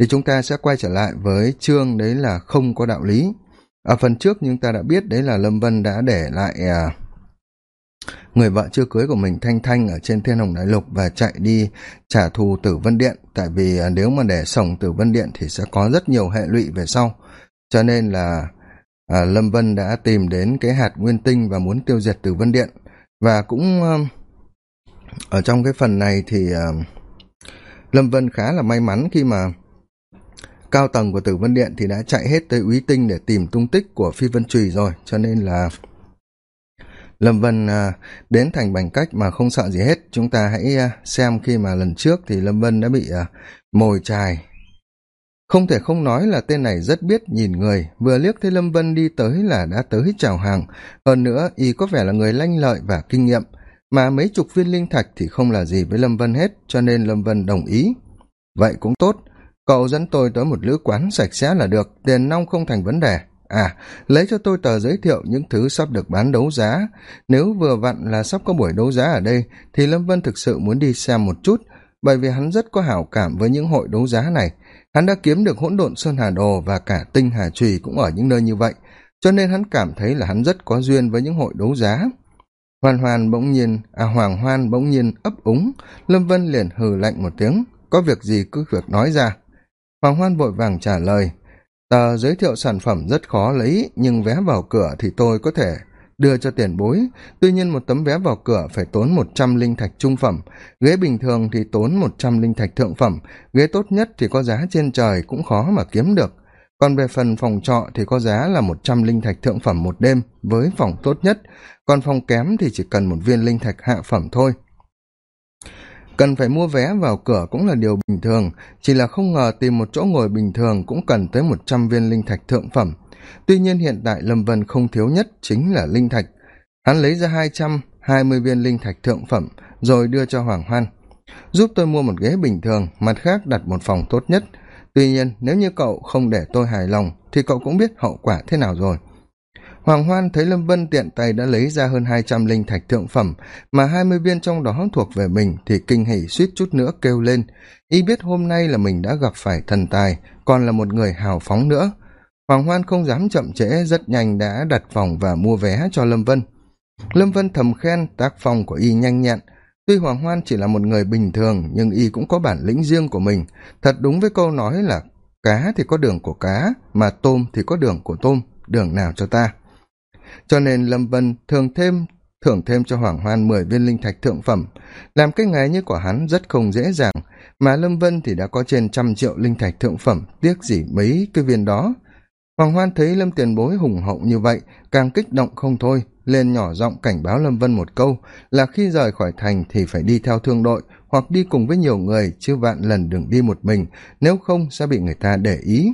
thì chúng ta sẽ quay trở lại với chương đấy là không có đạo lý. Ở phần trước chúng ta đã biết đấy là lâm vân đã để lại à, người vợ chưa cưới của mình thanh thanh ở trên thiên hồng đại lục và chạy đi trả thù tử vân điện. Tại vì à, nếu mà để sổng tử vân điện thì sẽ có rất nhiều hệ lụy về sau. Cho nên là à, lâm vân đã tìm đến cái hạt nguyên tinh và muốn tiêu diệt tử vân điện. Và cũng à, ở trong cái phần này thì à, lâm vân khá là may mắn khi mà cao tầng của tử vân điện thì đã chạy hết tới úy tinh để tìm tung tích của phi vân trùy rồi, cho nên là lâm vân à, đến thành bành cách mà không sợ gì hết. Chúng ta hãy à, xem khi mà lần trước thì lâm vân đã bị à, mồi chài. Không thể không nói là tên này rất biết nhìn người. Vừa liếc thấy lâm vân đi tới là đã tới chào hàng. Hơn nữa, y có vẻ là người lanh lợi và kinh nghiệm. Mà mấy chục viên linh thạch thì không là gì với lâm vân hết, cho nên lâm vân đồng ý. Vậy cũng tốt cậu dẫn tôi tới một lữ quán sạch sẽ là được, tiền nong không thành vấn đề. À lấy cho tôi tờ giới thiệu những thứ sắp được bán đấu giá. Nếu vừa vặn là sắp có buổi đấu giá ở đây, thì lâm vân thực sự muốn đi xem một chút, bởi vì hắn rất có hảo cảm với những hội đấu giá này. Hắn đã kiếm được hỗn độn sơn hà đồ và cả tinh hà trùy cũng ở những nơi như vậy, cho nên hắn cảm thấy là hắn rất có duyên với những hội đấu giá. Hoàn hoàn bỗng nhiên à hoàng hoan bỗng nhiên ấp úng. Lâm vân liền hừ lạnh một tiếng. Có việc gì cứ việc nói ra hoàng hoan vội vàng trả lời, tờ giới thiệu sản phẩm rất khó lấy, nhưng vé vào cửa thì tôi có thể đưa cho tiền bối. Tuy nhiên một tấm vé vào cửa phải tốn một trăm linh thạch trung phẩm, ghế bình thường thì tốn một trăm linh thạch thượng phẩm, ghế tốt nhất thì có giá trên trời cũng khó mà kiếm được. Còn về phần phòng trọ thì có giá là một trăm linh thạch thượng phẩm một đêm với phòng tốt nhất, còn phòng kém thì chỉ cần một viên linh thạch hạ phẩm thôi cần phải mua vé vào cửa cũng là điều bình thường. Chỉ là không ngờ tìm một chỗ ngồi bình thường cũng cần tới một trăm viên linh thạch thượng phẩm. Tuy nhiên hiện tại lâm vân không thiếu nhất chính là linh thạch. Hắn lấy ra hai trăm hai mươi viên linh thạch thượng phẩm, rồi đưa cho hoàng hoan. Giúp tôi mua một ghế bình thường, mặt khác đặt một phòng tốt nhất. Tuy nhiên, nếu như cậu không để tôi hài lòng, thì cậu cũng biết hậu quả thế nào rồi hoàng hoan thấy lâm vân tiện tay đã lấy ra hơn hai trăm linh thạch thượng phẩm, mà hai mươi viên trong đó thuộc về mình thì kinh hỉ suýt chút nữa kêu lên. Y biết hôm nay là mình đã gặp phải thần tài, còn là một người hào phóng nữa. Hoàng hoan không dám chậm trễ, rất nhanh đã đặt phòng và mua vé cho lâm vân. Lâm vân thầm khen tác phong của y nhanh nhẹn. Tuy hoàng hoan chỉ là một người bình thường, nhưng y cũng có bản lĩnh riêng của mình. Thật đúng với câu nói là cá thì có đường của cá, mà tôm thì có đường của tôm. Đường nào cho ta? Cho nên lâm vân thường thêm, thưởng thêm cho hoàng hoan mười viên linh thạch thượng phẩm. Làm cái nghề như của hắn rất không dễ dàng, mà lâm vân thì đã có trên trăm triệu linh thạch thượng phẩm. Tiếc gì mấy cái viên đó? Hoàng hoan thấy lâm tiền bối hùng hậu như vậy, càng kích động không thôi, lên nhỏ giọng cảnh báo lâm vân một câu là khi rời khỏi thành thì phải đi theo thương đội hoặc đi cùng với nhiều người, chứ vạn lần đừng đi một mình, nếu không sẽ bị người ta để ý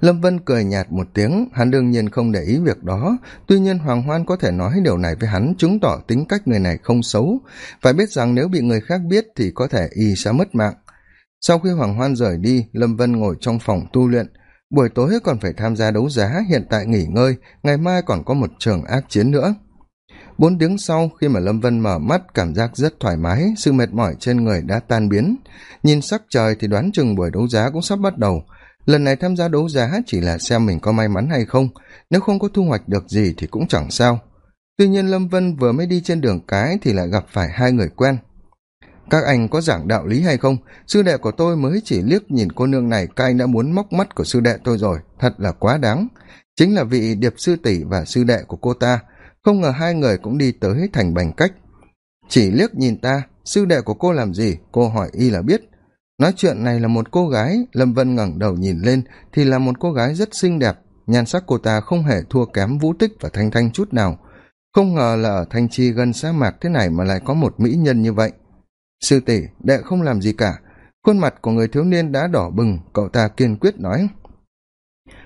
lâm vân cười nhạt một tiếng, hắn đương nhiên không để ý việc đó. Tuy nhiên hoàng hoan có thể nói điều này với hắn, chứng tỏ tính cách người này không xấu. Phải biết rằng nếu bị người khác biết thì có thể y sẽ mất mạng. Sau khi hoàng hoan rời đi, lâm vân ngồi trong phòng tu luyện. Buổi tối còn phải tham gia đấu giá, hiện tại nghỉ ngơi, ngày mai còn có một trường ác chiến nữa. Bốn tiếng sau, khi mà lâm vân mở mắt, cảm giác rất thoải mái, sự mệt mỏi trên người đã tan biến. Nhìn sắc trời thì đoán chừng buổi đấu giá cũng sắp bắt đầu lần này tham gia đấu giá chỉ là xem mình có may mắn hay không. Nếu không có thu hoạch được gì thì cũng chẳng sao. Tuy nhiên lâm vân vừa mới đi trên đường cái thì lại gặp phải hai người quen. Các anh có giảng đạo lý hay không? Sư đệ của tôi mới chỉ liếc nhìn cô nương này, các anh đã muốn móc mắt của sư đệ tôi rồi. Thật là quá đáng. Chính là vị điệp sư tỷ và sư đệ của cô ta. Không ngờ hai người cũng đi tới thành bành cách. Chỉ liếc nhìn ta, sư đệ của cô làm gì? Cô hỏi y là biết nói chuyện này là một cô gái, lâm vân ngẩng đầu nhìn lên, thì là một cô gái rất xinh đẹp. Nhan sắc cô ta không hề thua kém vũ tích và thanh thanh chút nào. Không ngờ là ở thanh chi gần sa mạc thế này mà lại có một mỹ nhân như vậy. Sư tỷ, đệ không làm gì cả. Khuôn mặt của người thiếu niên đã đỏ bừng, cậu ta kiên quyết nói.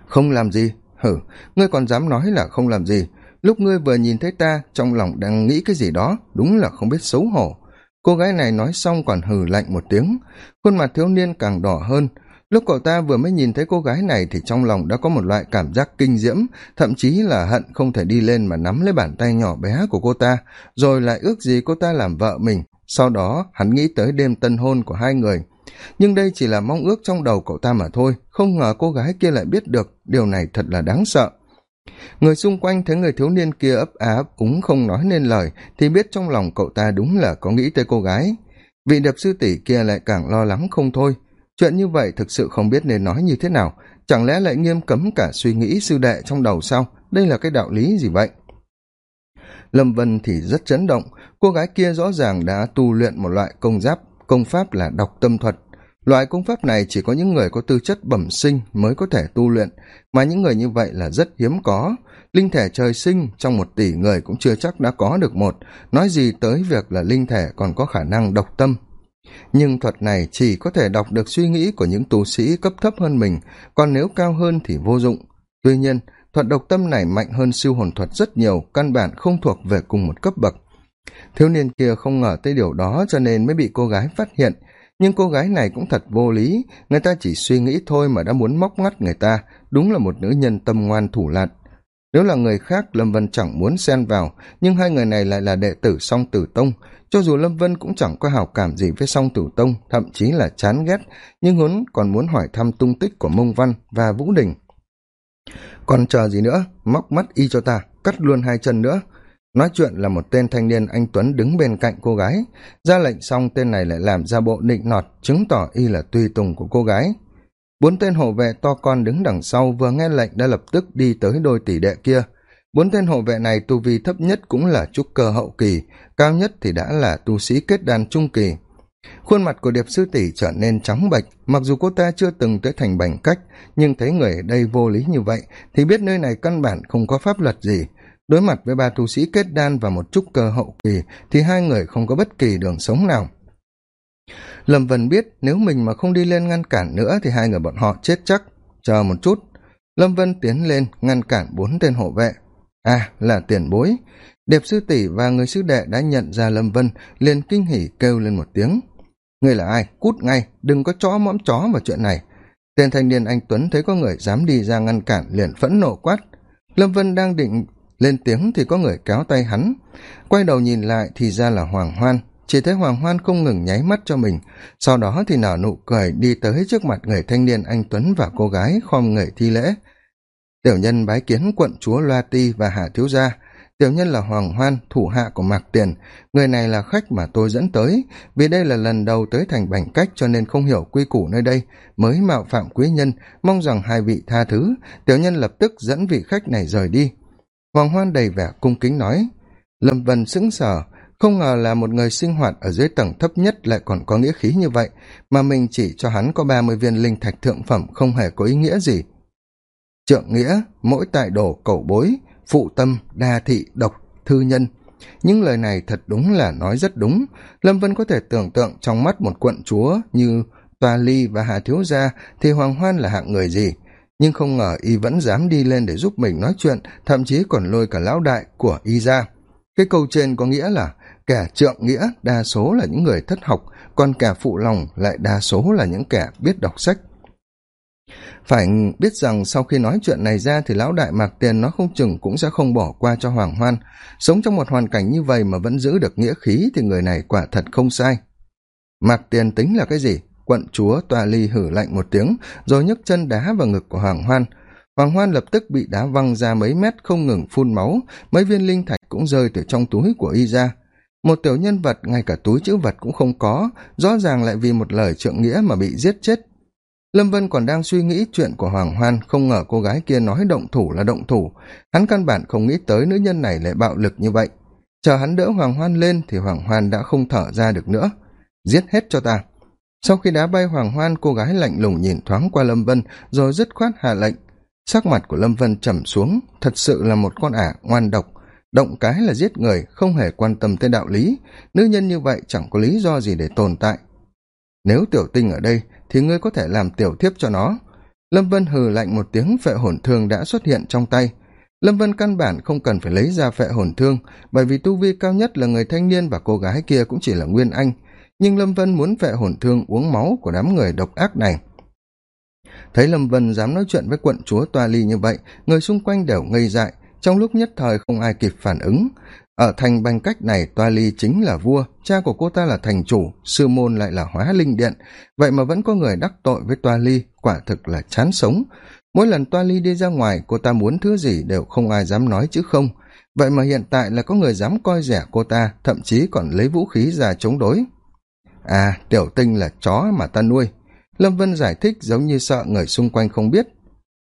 Không làm gì. Hử, ngươi còn dám nói là không làm gì. Lúc ngươi vừa nhìn thấy ta, trong lòng đang nghĩ cái gì đó, đúng là không biết xấu hổ cô gái này nói xong còn hừ lạnh một tiếng, khuôn mặt thiếu niên càng đỏ hơn. Lúc cậu ta vừa mới nhìn thấy cô gái này thì trong lòng đã có một loại cảm giác kinh diễm, thậm chí là hận không thể đi lên mà nắm lấy bàn tay nhỏ bé của cô ta, rồi lại ước gì cô ta làm vợ mình. Sau đó, hắn nghĩ tới đêm tân hôn của hai người. Nhưng đây chỉ là mong ước trong đầu cậu ta mà thôi, không ngờ cô gái kia lại biết được, điều này thật là đáng sợ người xung quanh thấy người thiếu niên kia ấp á ấp úng không nói nên lời, thì biết trong lòng cậu ta đúng là có nghĩ tới cô gái. Vị đập sư tỷ kia lại càng lo lắng không thôi. Chuyện như vậy thực sự không biết nên nói như thế nào. Chẳng lẽ lại nghiêm cấm cả suy nghĩ sư đệ trong đầu sao? Đây là cái đạo lý gì vậy? Lâm vân thì rất chấn động. Cô gái kia rõ ràng đã tu luyện một loại công giáp, công pháp là đọc tâm thuật loại công pháp này chỉ có những người có tư chất bẩm sinh mới có thể tu luyện, mà những người như vậy là rất hiếm có. Linh thể trời sinh trong một tỷ người cũng chưa chắc đã có được một. Nói gì tới việc là linh thể còn có khả năng đọc tâm. Nhưng thuật này chỉ có thể đọc được suy nghĩ của những tu sĩ cấp thấp hơn mình, còn nếu cao hơn thì vô dụng. Tuy nhiên, thuật độc tâm này mạnh hơn siêu hồn thuật rất nhiều, căn bản không thuộc về cùng một cấp bậc. Thiếu niên kia không ngờ tới điều đó cho nên mới bị cô gái phát hiện nhưng cô gái này cũng thật vô lý. Người ta chỉ suy nghĩ thôi mà đã muốn móc ngắt người ta. Đúng là một nữ nhân tâm ngoan thủ lạt nếu là người khác, lâm vân chẳng muốn xen vào. Nhưng hai người này lại là đệ tử song tử tông. Cho dù lâm vân cũng chẳng có hào cảm gì với song tử tông, thậm chí là chán ghét. Nhưng huấn còn muốn hỏi thăm tung tích của mông văn và vũ đình. Còn chờ gì nữa? Móc mắt y cho ta, cắt luôn hai chân nữa nói chuyện là một tên thanh niên anh tuấn đứng bên cạnh cô gái. Ra lệnh xong, tên này lại làm ra bộ nịnh nọt, chứng tỏ y là tùy tùng của cô gái. Bốn tên hộ vệ to con đứng đằng sau vừa nghe lệnh đã lập tức đi tới đôi tỷ đệ kia. Bốn tên hộ vệ này tu vi thấp nhất cũng là trúc cơ hậu kỳ, cao nhất thì đã là tu sĩ kết đàn trung kỳ. Khuôn mặt của điệp sư tỷ trở nên trắng bệch, mặc dù cô ta chưa từng tới thành bành cách, nhưng thấy người ở đây vô lý như vậy thì biết nơi này căn bản không có pháp luật gì đối mặt với ba tu sĩ kết đan và một trúc cơ hậu kỳ, thì hai người không có bất kỳ đường sống nào. Lâm vân biết nếu mình mà không đi lên ngăn cản nữa thì hai người bọn họ chết chắc. Chờ một chút. Lâm vân tiến lên ngăn cản bốn tên hộ vệ. À là tiền bối. Đẹp sư tỷ và người sư đệ đã nhận ra lâm vân, liền kinh hỉ kêu lên một tiếng. Người là ai? Cút ngay, đừng có chó mõm chó vào chuyện này. Tên thanh niên anh tuấn thấy có người dám đi ra ngăn cản liền phẫn nộ quát. Lâm vân đang định lên tiếng thì có người kéo tay hắn. Quay đầu nhìn lại thì ra là hoàng hoan. Chỉ thấy hoàng hoan không ngừng nháy mắt cho mình. Sau đó thì nở nụ cười đi tới trước mặt người thanh niên anh tuấn và cô gái khom người thi lễ. Tiểu nhân bái kiến quận chúa loa ti và hạ thiếu gia. Tiểu nhân là hoàng hoan, thủ hạ của mạc tiền. Người này là khách mà tôi dẫn tới, vì đây là lần đầu tới thành bành cách cho nên không hiểu quy củ nơi đây. Mới mạo phạm quý nhân, mong rằng hai vị tha thứ. Tiểu nhân lập tức dẫn vị khách này rời đi hoàng hoan đầy vẻ cung kính nói, lâm vân sững sờ, không ngờ là một người sinh hoạt ở dưới tầng thấp nhất lại còn có nghĩa khí như vậy, mà mình chỉ cho hắn có ba mươi viên linh thạch thượng phẩm không hề có ý nghĩa gì. Trượng nghĩa, mỗi tại đồ cầu bối, phụ tâm, đa thị, độc, thư nhân. Những lời này thật đúng là nói rất đúng. Lâm vân có thể tưởng tượng trong mắt một quận chúa như toa ly và hà thiếu gia thì hoàng hoan là hạng người gì nhưng không ngờ y vẫn dám đi lên để giúp mình nói chuyện, thậm chí còn lôi cả lão đại của y ra. Cái câu trên có nghĩa là kẻ trượng nghĩa, đa số là những người thất học, còn kẻ phụ lòng lại đa số là những kẻ biết đọc sách. Phải biết rằng sau khi nói chuyện này ra thì lão đại mạc tiền nó không chừng cũng sẽ không bỏ qua cho hoàng hoan. Sống trong một hoàn cảnh như vậy mà vẫn giữ được nghĩa khí thì người này quả thật không sai. Mạc tiền tính là cái gì? Quận chúa tòa ly hử lạnh một tiếng, rồi nhấc chân đá vào ngực của hoàng hoan. Hoàng hoan lập tức bị đá văng ra mấy mét không ngừng phun máu, mấy viên linh thạch cũng rơi từ trong túi của y ra. Một tiểu nhân vật, ngay cả túi chữ vật cũng không có, rõ ràng lại vì một lời trượng nghĩa mà bị giết chết. Lâm vân còn đang suy nghĩ chuyện của hoàng hoan, không ngờ cô gái kia nói động thủ là động thủ. Hắn căn bản không nghĩ tới nữ nhân này lại bạo lực như vậy. Chờ hắn đỡ hoàng hoan lên thì hoàng hoan đã không thở ra được nữa. Giết hết cho ta sau khi đá bay hoàng hoan, cô gái lạnh lùng nhìn thoáng qua lâm vân, rồi dứt khoát hạ lệnh. Sắc mặt của lâm vân trầm xuống, thật sự là một con ả ngoan độc. Động cái là giết người, không hề quan tâm tới đạo lý. Nữ nhân như vậy chẳng có lý do gì để tồn tại. Nếu tiểu tinh ở đây, thì ngươi có thể làm tiểu thiếp cho nó. Lâm vân hừ lạnh một tiếng, phệ hồn thương đã xuất hiện trong tay. Lâm vân căn bản không cần phải lấy ra phệ hồn thương, bởi vì tu vi cao nhất là người thanh niên và cô gái kia cũng chỉ là nguyên anh nhưng lâm vân muốn vệ hồn thương uống máu của đám người độc ác này. Thấy lâm vân dám nói chuyện với quận chúa toa ly như vậy, người xung quanh đều ngây dại. Trong lúc nhất thời không ai kịp phản ứng, ở thành banh cách này toa ly chính là vua, cha của cô ta là thành chủ, sư môn lại là hóa linh điện. Vậy mà vẫn có người đắc tội với toa ly, quả thực là chán sống. Mỗi lần toa ly đi ra ngoài, cô ta muốn thứ gì đều không ai dám nói chứ không. Vậy mà hiện tại là có người dám coi rẻ cô ta, thậm chí còn lấy vũ khí ra chống đối à tiểu tinh là chó mà ta nuôi. Lâm vân giải thích giống như sợ người xung quanh không biết.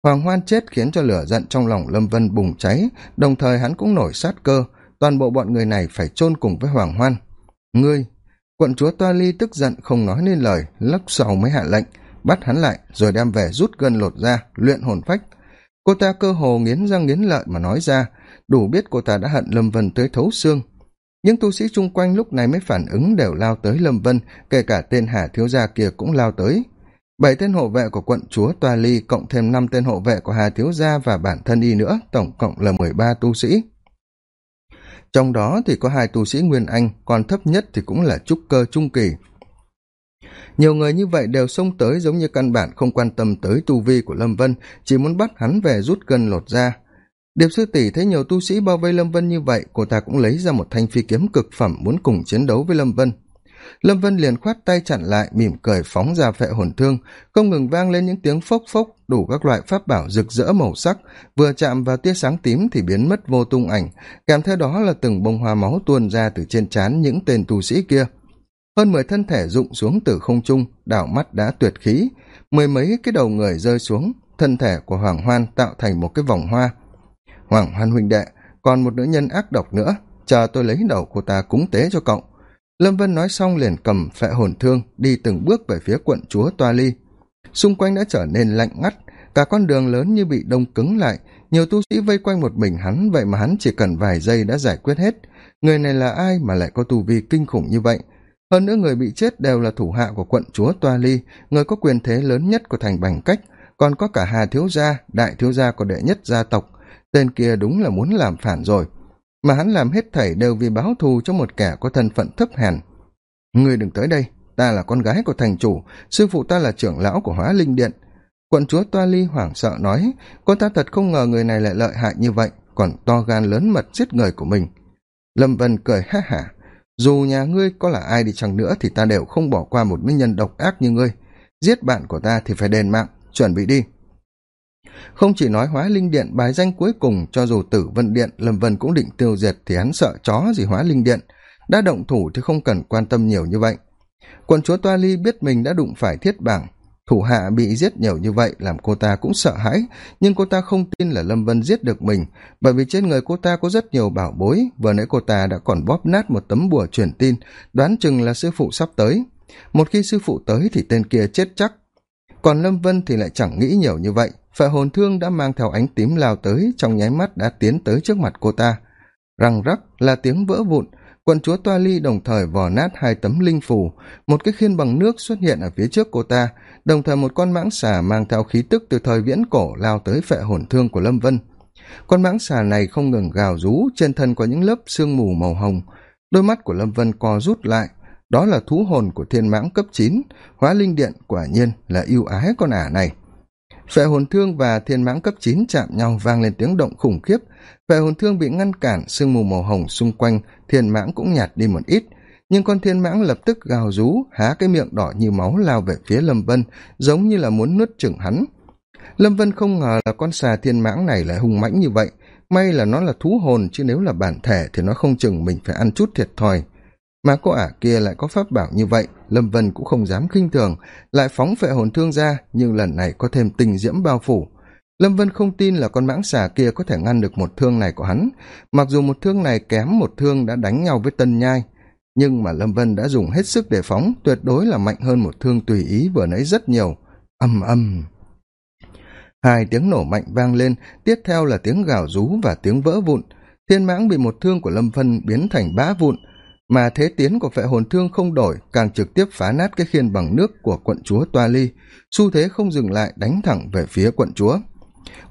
Hoàng hoan chết khiến cho lửa giận trong lòng lâm vân bùng cháy, đồng thời hắn cũng nổi sát cơ. Toàn bộ bọn người này phải chôn cùng với hoàng hoan. Ngươi, quận chúa toa ly tức giận không nói nên lời lắc sau mới hạ lệnh, bắt hắn lại, rồi đem về rút gân lột ra luyện hồn phách. Cô ta cơ hồ nghiến răng nghiến lợi mà nói ra, đủ biết cô ta đã hận lâm vân tới thấu xương những tu sĩ chung quanh lúc này mới phản ứng đều lao tới lâm vân, kể cả tên hà thiếu gia kia cũng lao tới. Bảy tên hộ vệ của quận chúa toa ly cộng thêm năm tên hộ vệ của hà thiếu gia và bản thân y nữa, tổng cộng là mười ba tu sĩ. Trong đó thì có hai tu sĩ nguyên anh, còn thấp nhất thì cũng là trúc cơ trung kỳ. Nhiều người như vậy đều xông tới giống như căn bản không quan tâm tới tu vi của lâm vân, chỉ muốn bắt hắn về rút gân lột ra điệp sư tỷ thấy nhiều tu sĩ bao vây lâm vân như vậy, cô ta cũng lấy ra một thanh phi kiếm cực phẩm muốn cùng chiến đấu với lâm vân. Lâm vân liền khoát tay chặn lại, mỉm cười phóng ra phệ hồn thương, không ngừng vang lên những tiếng phốc phốc, đủ các loại pháp bảo rực rỡ màu sắc, vừa chạm vào tia sáng tím thì biến mất vô tung ảnh, kèm theo đó là từng bông hoa máu tuôn ra từ trên trán những tên tu sĩ kia. Hơn mười thân thể rụng xuống từ không trung, đảo mắt đã tuyệt khí, mười mấy cái đầu người rơi xuống, thân thể của hoàng hoan tạo thành một cái vòng hoa hoàng hoan huynh đệ, còn một nữ nhân ác độc nữa. Chờ tôi lấy đầu cô ta cúng tế cho cậu. Lâm vân nói xong liền cầm phệ hồn thương, đi từng bước về phía quận chúa toa ly. Xung quanh đã trở nên lạnh ngắt, cả con đường lớn như bị đông cứng lại. Nhiều tu sĩ vây quanh một mình hắn, vậy mà hắn chỉ cần vài giây đã giải quyết hết. Người này là ai mà lại có tu vi kinh khủng như vậy? Hơn nữa người bị chết đều là thủ hạ của quận chúa toa ly, người có quyền thế lớn nhất của thành bành cách. Còn có cả hà thiếu gia, đại thiếu gia của đệ nhất gia tộc tên kia đúng là muốn làm phản rồi. Mà hắn làm hết thảy đều vì báo thù cho một kẻ có thân phận thấp hèn. Ngươi đừng tới đây, ta là con gái của thành chủ, sư phụ ta là trưởng lão của hóa linh điện. Quận chúa toa ly hoảng sợ nói, con ta thật không ngờ người này lại lợi hại như vậy, còn to gan lớn mật giết người của mình. Lâm vân cười ha hả, dù nhà ngươi có là ai đi chăng nữa thì ta đều không bỏ qua một mỹ nhân độc ác như ngươi. Giết bạn của ta thì phải đền mạng, chuẩn bị đi không chỉ nói hóa linh điện, bài danh cuối cùng cho dù tử vân điện, lâm vân cũng định tiêu diệt thì hắn sợ chó gì hóa linh điện. Đã động thủ thì không cần quan tâm nhiều như vậy. Quần chúa toa ly biết mình đã đụng phải thiết bảng. Thủ hạ bị giết nhiều như vậy làm cô ta cũng sợ hãi, nhưng cô ta không tin là lâm vân giết được mình, bởi vì trên người cô ta có rất nhiều bảo bối, vừa nãy cô ta đã còn bóp nát một tấm bùa truyền tin, đoán chừng là sư phụ sắp tới. Một khi sư phụ tới thì tên kia chết chắc. Còn lâm vân thì lại chẳng nghĩ nhiều như vậy phệ hồn thương đã mang theo ánh tím lao tới, trong nháy mắt đã tiến tới trước mặt cô ta. Răng rắc là tiếng vỡ vụn. Quận chúa toa ly đồng thời vò nát hai tấm linh phù. Một cái khiên bằng nước xuất hiện ở phía trước cô ta, đồng thời một con mãng xà mang theo khí tức từ thời viễn cổ lao tới phệ hồn thương của lâm vân. Con mãng xà này không ngừng gào rú, trên thân có những lớp sương mù màu hồng. Đôi mắt của lâm vân co rút lại. Đó là thú hồn của thiên mãng cấp chín. Hóa linh điện quả nhiên là ưu ái con ả này phệ hồn thương và thiên mãng cấp chín chạm nhau vang lên tiếng động khủng khiếp. Phệ hồn thương bị ngăn cản, sương mù màu hồng xung quanh, thiên mãng cũng nhạt đi một ít. Nhưng con thiên mãng lập tức gào rú, há cái miệng đỏ như máu lao về phía lâm vân, giống như là muốn nuốt chửng hắn. Lâm vân không ngờ là con xà thiên mãng này lại hung mãnh như vậy. May là nó là thú hồn, chứ nếu là bản thể thì nó không chừng mình phải ăn chút thiệt thòi mà cô ả kia lại có pháp bảo như vậy, lâm vân cũng không dám khinh thường, lại phóng phệ hồn thương ra, nhưng lần này có thêm tình diễm bao phủ. Lâm vân không tin là con mãng xà kia có thể ngăn được một thương này của hắn, mặc dù một thương này kém một thương đã đánh nhau với tân nhai. Nhưng mà lâm vân đã dùng hết sức để phóng, tuyệt đối là mạnh hơn một thương tùy ý vừa nãy rất nhiều. Ầm ầm hai tiếng nổ mạnh vang lên, tiếp theo là tiếng gào rú và tiếng vỡ vụn. Thiên mãng bị một thương của lâm vân biến thành bã vụn mà thế tiến của vệ hồn thương không đổi, càng trực tiếp phá nát cái khiên bằng nước của quận chúa toa ly xu thế không dừng lại đánh thẳng về phía quận chúa.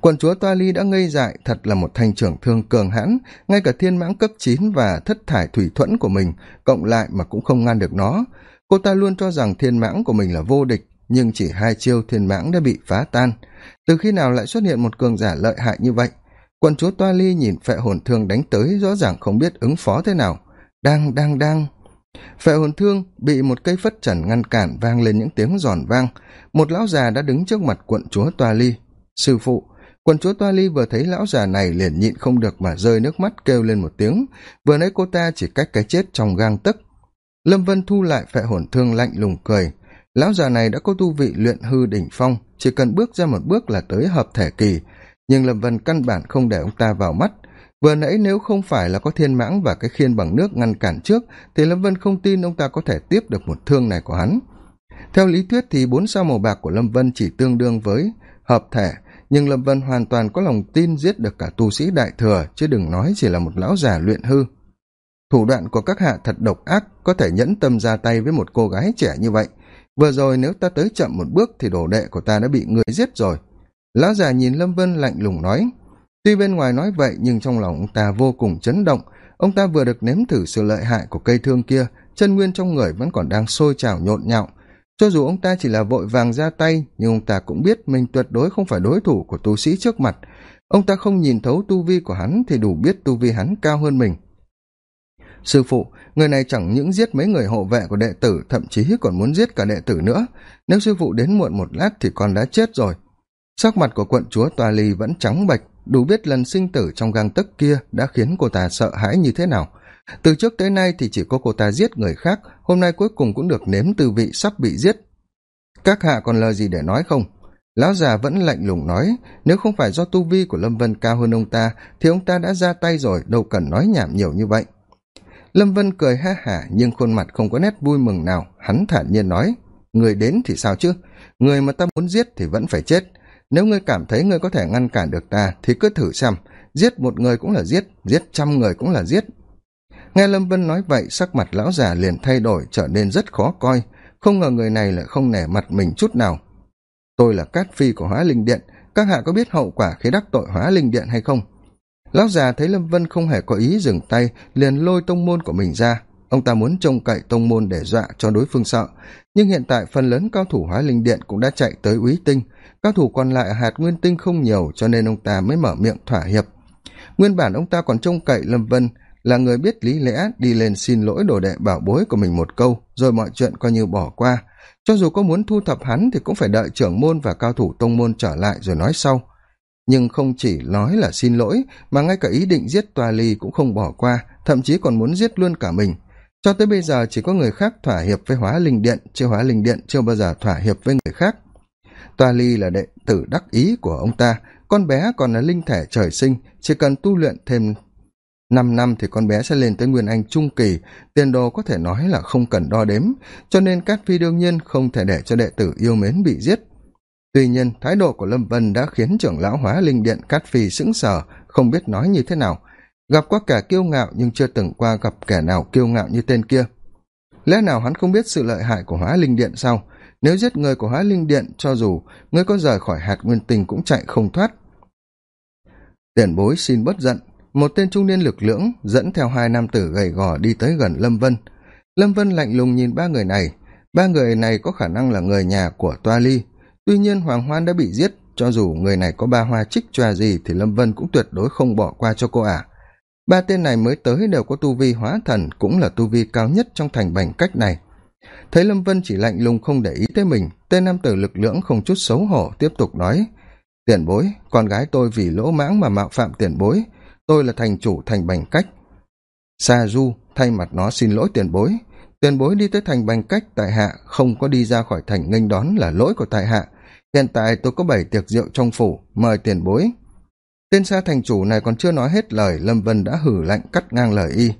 Quận chúa toa ly đã ngây dại, thật là một thanh trưởng thương cường hãn. Ngay cả thiên mãng cấp chín và thất thải thủy thuẫn của mình, cộng lại mà cũng không ngăn được nó. Cô ta luôn cho rằng thiên mãng của mình là vô địch, nhưng chỉ hai chiêu thiên mãng đã bị phá tan. Từ khi nào lại xuất hiện một cường giả lợi hại như vậy? Quận chúa toa ly nhìn phệ hồn thương đánh tới, rõ ràng không biết ứng phó thế nào đang đang đang. Phệ hồn thương bị một cây phất trần ngăn cản vang lên những tiếng giòn vang. Một lão già đã đứng trước mặt quận chúa toa ly. Sư phụ, quận chúa toa ly vừa thấy lão già này liền nhịn không được mà rơi nước mắt kêu lên một tiếng. Vừa nãy cô ta chỉ cách cái chết trong gang tấc. Lâm vân thu lại phệ hồn thương lạnh lùng cười. Lão già này đã có tu vị luyện hư đỉnh phong, chỉ cần bước ra một bước là tới hợp thể kỳ. Nhưng lâm vân căn bản không để ông ta vào mắt vừa nãy nếu không phải là có thiên mãng và cái khiên bằng nước ngăn cản trước, thì lâm vân không tin ông ta có thể tiếp được một thương này của hắn. Theo lý thuyết thì bốn sao màu bạc của lâm vân chỉ tương đương với hợp thể, nhưng lâm vân hoàn toàn có lòng tin giết được cả tu sĩ đại thừa, chứ đừng nói chỉ là một lão già luyện hư. Thủ đoạn của các hạ thật độc ác, có thể nhẫn tâm ra tay với một cô gái trẻ như vậy. Vừa rồi nếu ta tới chậm một bước thì đồ đệ của ta đã bị người giết rồi. Lão già nhìn lâm vân lạnh lùng nói tuy bên ngoài nói vậy, nhưng trong lòng ông ta vô cùng chấn động. Ông ta vừa được nếm thử sự lợi hại của cây thương kia, chân nguyên trong người vẫn còn đang sôi trào nhộn nhạo. Cho dù ông ta chỉ là vội vàng ra tay, nhưng ông ta cũng biết mình tuyệt đối không phải đối thủ của tu sĩ trước mặt. Ông ta không nhìn thấu tu vi của hắn thì đủ biết tu vi hắn cao hơn mình. Sư phụ, người này chẳng những giết mấy người hộ vệ của đệ tử, thậm chí còn muốn giết cả đệ tử nữa. Nếu sư phụ đến muộn một lát thì con đã chết rồi. Sắc mặt của quận chúa toa ly vẫn trắng bệch đủ biết lần sinh tử trong gang tấc kia đã khiến cô ta sợ hãi như thế nào. Từ trước tới nay thì chỉ có cô ta giết người khác, hôm nay cuối cùng cũng được nếm tư vị sắp bị giết. Các hạ còn lời gì để nói không? Lão già vẫn lạnh lùng nói, nếu không phải do tu vi của lâm vân cao hơn ông ta, thì ông ta đã ra tay rồi, đâu cần nói nhảm nhiều như vậy. Lâm vân cười ha hả, nhưng khuôn mặt không có nét vui mừng nào. Hắn thản nhiên nói, người đến thì sao chứ? Người mà ta muốn giết thì vẫn phải chết nếu ngươi cảm thấy ngươi có thể ngăn cản được ta, thì cứ thử xem. Giết một người cũng là giết giết trăm người cũng là giết. Nghe lâm vân nói vậy, sắc mặt lão già liền thay đổi, trở nên rất khó coi. Không ngờ người này lại không nể mặt mình chút nào. Tôi là cát phi của hóa linh điện. Các hạ có biết hậu quả khi đắc tội hóa linh điện hay không? Lão già thấy lâm vân không hề có ý dừng tay, liền lôi tông môn của mình ra ông ta muốn trông cậy tông môn để dọa cho đối phương sợ. Nhưng hiện tại phần lớn cao thủ hóa linh điện cũng đã chạy tới úy tinh. Cao thủ còn lại hạt nguyên tinh không nhiều, cho nên ông ta mới mở miệng thỏa hiệp. Nguyên bản ông ta còn trông cậy lâm vân, là người biết lý lẽ đi lên xin lỗi đồ đệ bảo bối của mình một câu, rồi mọi chuyện coi như bỏ qua. Cho dù có muốn thu thập hắn thì cũng phải đợi trưởng môn và cao thủ tông môn trở lại rồi nói sau. Nhưng không chỉ nói là xin lỗi, mà ngay cả ý định giết tòa ly cũng không bỏ qua, thậm chí còn muốn giết luôn cả mình cho tới bây giờ chỉ có người khác thỏa hiệp với hóa linh điện, chứ hóa linh điện chưa bao giờ thỏa hiệp với người khác. Toa ly là đệ tử đắc ý của ông ta. Con bé còn là linh thể trời sinh. Chỉ cần tu luyện thêm năm năm thì con bé sẽ lên tới nguyên anh trung kỳ. Tiền đồ có thể nói là không cần đo đếm, cho nên cát phi đương nhiên không thể để cho đệ tử yêu mến bị giết. Tuy nhiên, thái độ của lâm vân đã khiến trưởng lão hóa linh điện cát phi sững sờ, không biết nói như thế nào gặp qua kẻ kiêu ngạo nhưng chưa từng qua gặp kẻ nào kiêu ngạo như tên kia. Lẽ nào hắn không biết sự lợi hại của hóa linh điện sao? Nếu giết người của hóa linh điện, cho dù ngươi có rời khỏi hạt nguyên tình cũng chạy không thoát. Tiền bối xin bất giận. Một tên trung niên lực lưỡng dẫn theo hai nam tử gầy gò đi tới gần lâm vân. Lâm vân lạnh lùng nhìn ba người này. Ba người này có khả năng là người nhà của toa ly. Tuy nhiên hoàng hoan đã bị giết, cho dù người này có ba hoa trích choa gì thì lâm vân cũng tuyệt đối không bỏ qua cho cô ả à ba tên này mới tới đều có tu vi hóa thần, cũng là tu vi cao nhất trong thành bành cách này. Thấy lâm vân chỉ lạnh lùng không để ý tới mình, tên nam tử lực lưỡng không chút xấu hổ tiếp tục nói, tiền bối, con gái tôi vì lỗ mãng mà mạo phạm tiền bối, tôi là thành chủ thành bành cách. Sa du thay mặt nó xin lỗi tiền bối tiền bối đi tới thành bành cách tại hạ, không có đi ra khỏi thành nghênh đón là lỗi của tại hạ. Hiện tại tôi có bảy tiệc rượu trong phủ, mời tiền bối tên xa thành chủ này còn chưa nói hết lời, lâm vân đã hử lạnh cắt ngang lời y.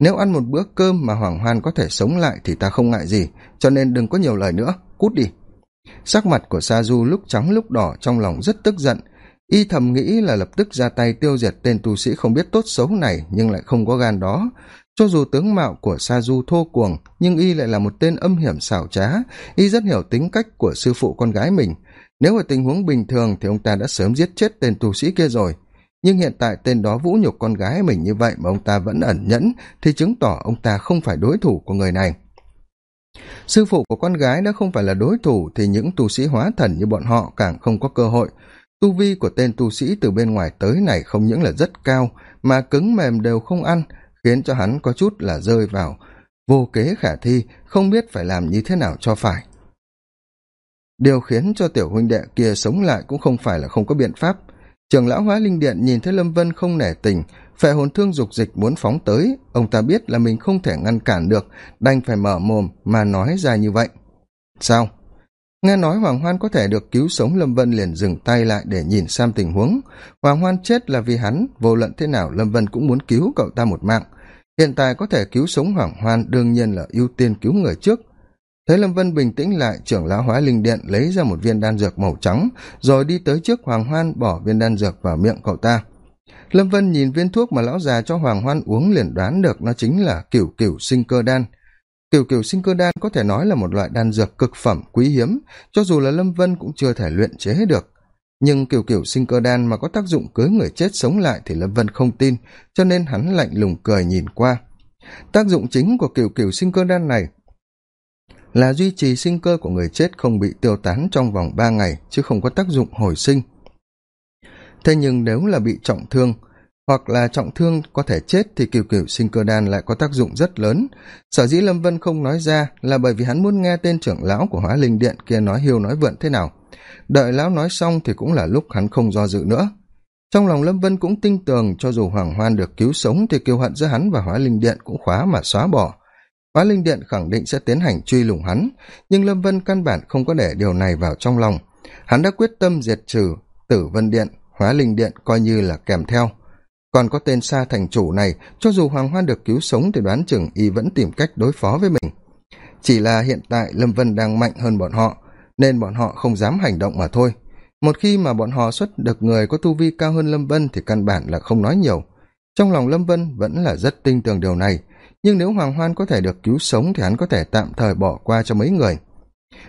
Nếu ăn một bữa cơm mà hoàng hoan có thể sống lại thì ta không ngại gì, cho nên đừng có nhiều lời nữa, cút đi. Sắc mặt của sa du lúc trắng lúc đỏ trong lòng rất tức giận. Y thầm nghĩ là lập tức ra tay tiêu diệt tên tu sĩ không biết tốt xấu này, nhưng lại không có gan đó. Cho dù tướng mạo của sa du thô cuồng, nhưng y lại là một tên âm hiểm xảo trá. Y rất hiểu tính cách của sư phụ con gái mình nếu ở tình huống bình thường thì ông ta đã sớm giết chết tên tu sĩ kia rồi. Nhưng hiện tại tên đó vũ nhục con gái mình như vậy mà ông ta vẫn ẩn nhẫn thì chứng tỏ ông ta không phải đối thủ của người này. Sư phụ của con gái đã không phải là đối thủ thì những tu sĩ hóa thần như bọn họ càng không có cơ hội. Tu vi của tên tu sĩ từ bên ngoài tới này không những là rất cao, mà cứng mềm đều không ăn, khiến cho hắn có chút là rơi vào vô kế khả thi, không biết phải làm như thế nào cho phải điều khiến cho tiểu huynh đệ kia sống lại cũng không phải là không có biện pháp. Trưởng lão hóa linh điện nhìn thấy lâm vân không nể tình, phệ hồn thương dục dịch muốn phóng tới. Ông ta biết là mình không thể ngăn cản được, đành phải mở mồm mà nói ra như vậy. Sao? Nghe nói hoàng hoan có thể được cứu sống, lâm vân liền dừng tay lại để nhìn xem tình huống. Hoàng hoan chết là vì hắn, vô luận thế nào lâm vân cũng muốn cứu cậu ta một mạng. Hiện tại có thể cứu sống hoàng hoan đương nhiên là ưu tiên cứu người trước thấy lâm vân bình tĩnh lại, trưởng lão hóa linh điện lấy ra một viên đan dược màu trắng, rồi đi tới trước hoàng hoan bỏ viên đan dược vào miệng cậu ta. Lâm vân nhìn viên thuốc mà lão già cho hoàng hoan uống liền đoán được nó chính là cửu cửu sinh cơ đan. Cửu cửu sinh cơ đan có thể nói là một loại đan dược cực phẩm, quý hiếm, cho dù là lâm vân cũng chưa thể luyện chế được. Nhưng cửu cửu sinh cơ đan mà có tác dụng cưới người chết sống lại thì lâm vân không tin, cho nên hắn lạnh lùng cười nhìn qua. Tác dụng chính của cửu cửu sinh cơ đan này là duy trì sinh cơ của người chết không bị tiêu tán trong vòng ba ngày chứ không có tác dụng hồi sinh. Thế nhưng nếu là bị trọng thương hoặc là trọng thương có thể chết thì kiều kiều sinh cơ đan lại có tác dụng rất lớn. Sở dĩ lâm vân không nói ra là bởi vì hắn muốn nghe tên trưởng lão của hóa linh điện kia nói hiu nói vượn thế nào. Đợi lão nói xong thì cũng là lúc hắn không do dự nữa. Trong lòng lâm vân cũng tin tưởng, cho dù hoàng hoan được cứu sống thì kiều hận giữa hắn và hóa linh điện cũng khóa mà xóa bỏ hóa linh điện khẳng định sẽ tiến hành truy lùng hắn, nhưng lâm vân căn bản không có để điều này vào trong lòng. Hắn đã quyết tâm diệt trừ tử vân điện, hóa linh điện coi như là kèm theo. Còn có tên sa thành chủ này, cho dù hoàng hoan được cứu sống thì đoán chừng y vẫn tìm cách đối phó với mình. Chỉ là hiện tại lâm vân đang mạnh hơn bọn họ, nên bọn họ không dám hành động mà thôi. Một khi mà bọn họ xuất được người có tu vi cao hơn lâm vân thì căn bản là không nói nhiều. Trong lòng lâm vân vẫn là rất tin tưởng điều này nhưng nếu hoàng hoan có thể được cứu sống thì hắn có thể tạm thời bỏ qua cho mấy người.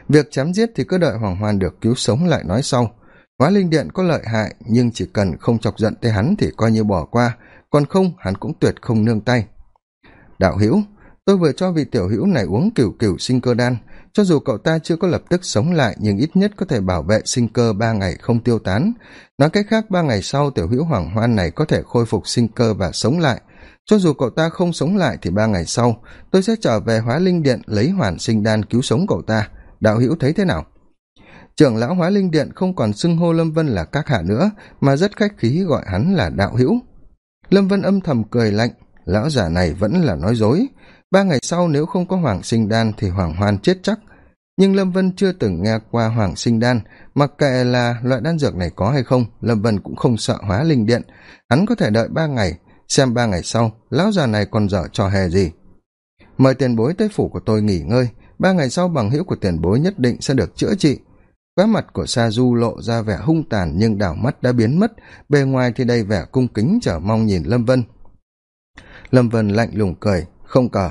Việc chém giết thì cứ đợi hoàng hoan được cứu sống lại nói sau. Hóa linh điện có lợi hại, nhưng chỉ cần không chọc giận tới hắn thì coi như bỏ qua, còn không, hắn cũng tuyệt không nương tay. Đạo hữu, tôi vừa cho vị tiểu hữu này uống cửu cửu sinh cơ đan. Cho dù cậu ta chưa có lập tức sống lại, nhưng ít nhất có thể bảo vệ sinh cơ ba ngày không tiêu tán. Nói cách khác, ba ngày sau tiểu hữu hoàng hoan này có thể khôi phục sinh cơ và sống lại cho dù cậu ta không sống lại thì ba ngày sau, tôi sẽ trở về hóa linh điện lấy hoàn sinh đan cứu sống cậu ta. Đạo hữu thấy thế nào? Trưởng lão hóa linh điện không còn xưng hô lâm vân là các hạ nữa, mà rất khách khí gọi hắn là đạo hữu. Lâm vân âm thầm cười lạnh, lão già này vẫn là nói dối. Ba ngày sau nếu không có hoàng sinh đan thì hoàng hoan chết chắc. Nhưng lâm vân chưa từng nghe qua hoàng sinh đan, mặc kệ là loại đan dược này có hay không, lâm vân cũng không sợ hóa linh điện. Hắn có thể đợi ba ngày xem ba ngày sau, lão già này còn dở trò hề gì? Mời tiền bối tới phủ của tôi nghỉ ngơi. Ba ngày sau bằng hữu của tiền bối nhất định sẽ được chữa trị. Khóe mặt của sa du lộ ra vẻ hung tàn nhưng đảo mắt đã biến mất. Bề ngoài thì đầy vẻ cung kính chờ mong nhìn lâm vân. Lâm vân lạnh lùng cười, không cờ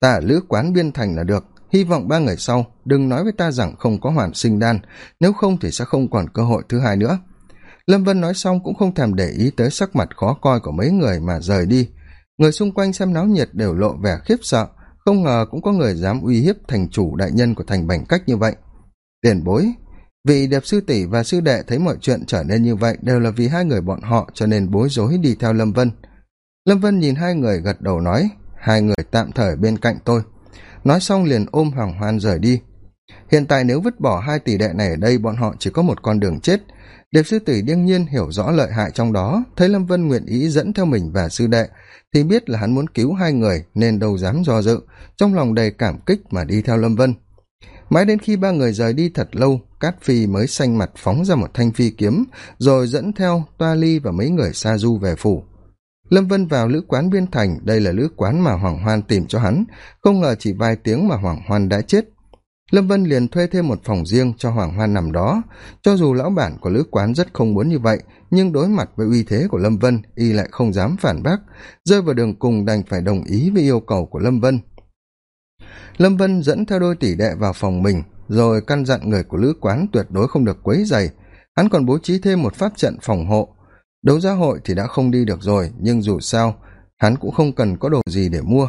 ta ở lữ quán biên thành là được. Hy vọng ba ngày sau, đừng nói với ta rằng không có hoàn sinh đan. Nếu không thì sẽ không còn cơ hội thứ hai nữa lâm vân nói xong cũng không thèm để ý tới sắc mặt khó coi của mấy người mà rời đi. Người xung quanh xem náo nhiệt đều lộ vẻ khiếp sợ, không ngờ cũng có người dám uy hiếp thành chủ đại nhân của thành bành cách như vậy. Tiền bối, vị đẹp sư tỷ và sư đệ thấy mọi chuyện trở nên như vậy đều là vì hai người bọn họ cho nên bối rối đi theo lâm vân. Lâm vân nhìn hai người gật đầu nói, hai người tạm thời bên cạnh tôi. Nói xong liền ôm hoàng hoan rời đi. Hiện tại nếu vứt bỏ hai tỷ đệ này ở đây, bọn họ chỉ có một con đường chết điệp sư tỷ đương nhiên hiểu rõ lợi hại trong đó. Thấy lâm vân nguyện ý dẫn theo mình và sư đệ, thì biết là hắn muốn cứu hai người, nên đâu dám do dự. Trong lòng đầy cảm kích mà đi theo lâm vân. Mãi đến khi ba người rời đi thật lâu, cát phi mới xanh mặt phóng ra một thanh phi kiếm, rồi dẫn theo toa ly và mấy người sa du về phủ. Lâm vân vào lữ quán biên thành, đây là lữ quán mà hoàng hoan tìm cho hắn. Không ngờ chỉ vài tiếng mà hoàng hoan đã chết lâm vân liền thuê thêm một phòng riêng cho hoàng hoan nằm đó. Cho dù lão bản của lữ quán rất không muốn như vậy, nhưng đối mặt với uy thế của lâm vân, y lại không dám phản bác. Rơi vào đường cùng đành phải đồng ý với yêu cầu của lâm vân. Lâm vân dẫn theo đôi tỷ đệ vào phòng mình, rồi căn dặn người của lữ quán tuyệt đối không được quấy dày hắn còn bố trí thêm một pháp trận phòng hộ. Đấu giá hội thì đã không đi được rồi, nhưng dù sao, hắn cũng không cần có đồ gì để mua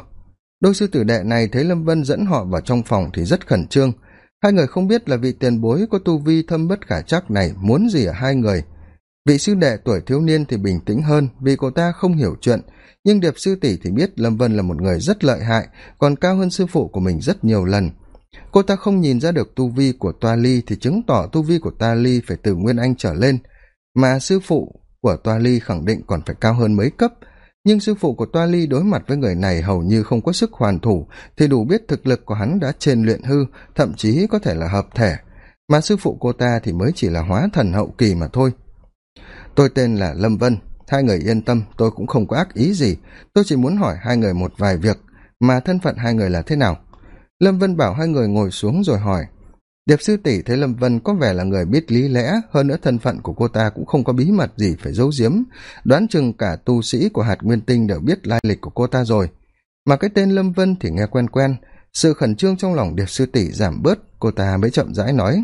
đôi sư tử đệ này thấy lâm vân dẫn họ vào trong phòng thì rất khẩn trương. Hai người không biết là vị tiền bối có tu vi thâm bất khả chắc này muốn gì ở hai người. Vị sư đệ tuổi thiếu niên thì bình tĩnh hơn vì cô ta không hiểu chuyện, nhưng điệp sư tỷ thì biết lâm vân là một người rất lợi hại, còn cao hơn sư phụ của mình rất nhiều lần. Cô ta không nhìn ra được tu vi của toa ly thì chứng tỏ tu vi của ta ly phải từ nguyên anh trở lên, mà sư phụ của toa ly khẳng định còn phải cao hơn mấy cấp nhưng sư phụ của toa ly đối mặt với người này hầu như không có sức hoàn thủ, thì đủ biết thực lực của hắn đã trên luyện hư, thậm chí có thể là hợp thể. Mà sư phụ cô ta thì mới chỉ là hóa thần hậu kỳ mà thôi. Tôi tên là lâm vân, hai người yên tâm, tôi cũng không có ác ý gì. Tôi chỉ muốn hỏi hai người một vài việc, mà thân phận hai người là thế nào? Lâm vân bảo hai người ngồi xuống rồi hỏi điệp sư tỷ thấy lâm vân có vẻ là người biết lý lẽ, hơn nữa thân phận của cô ta cũng không có bí mật gì phải giấu giếm. Đoán chừng cả tu sĩ của hạt nguyên tinh đều biết lai lịch của cô ta rồi. Mà cái tên lâm vân thì nghe quen quen. Sự khẩn trương trong lòng điệp sư tỷ giảm bớt, cô ta mới chậm rãi nói.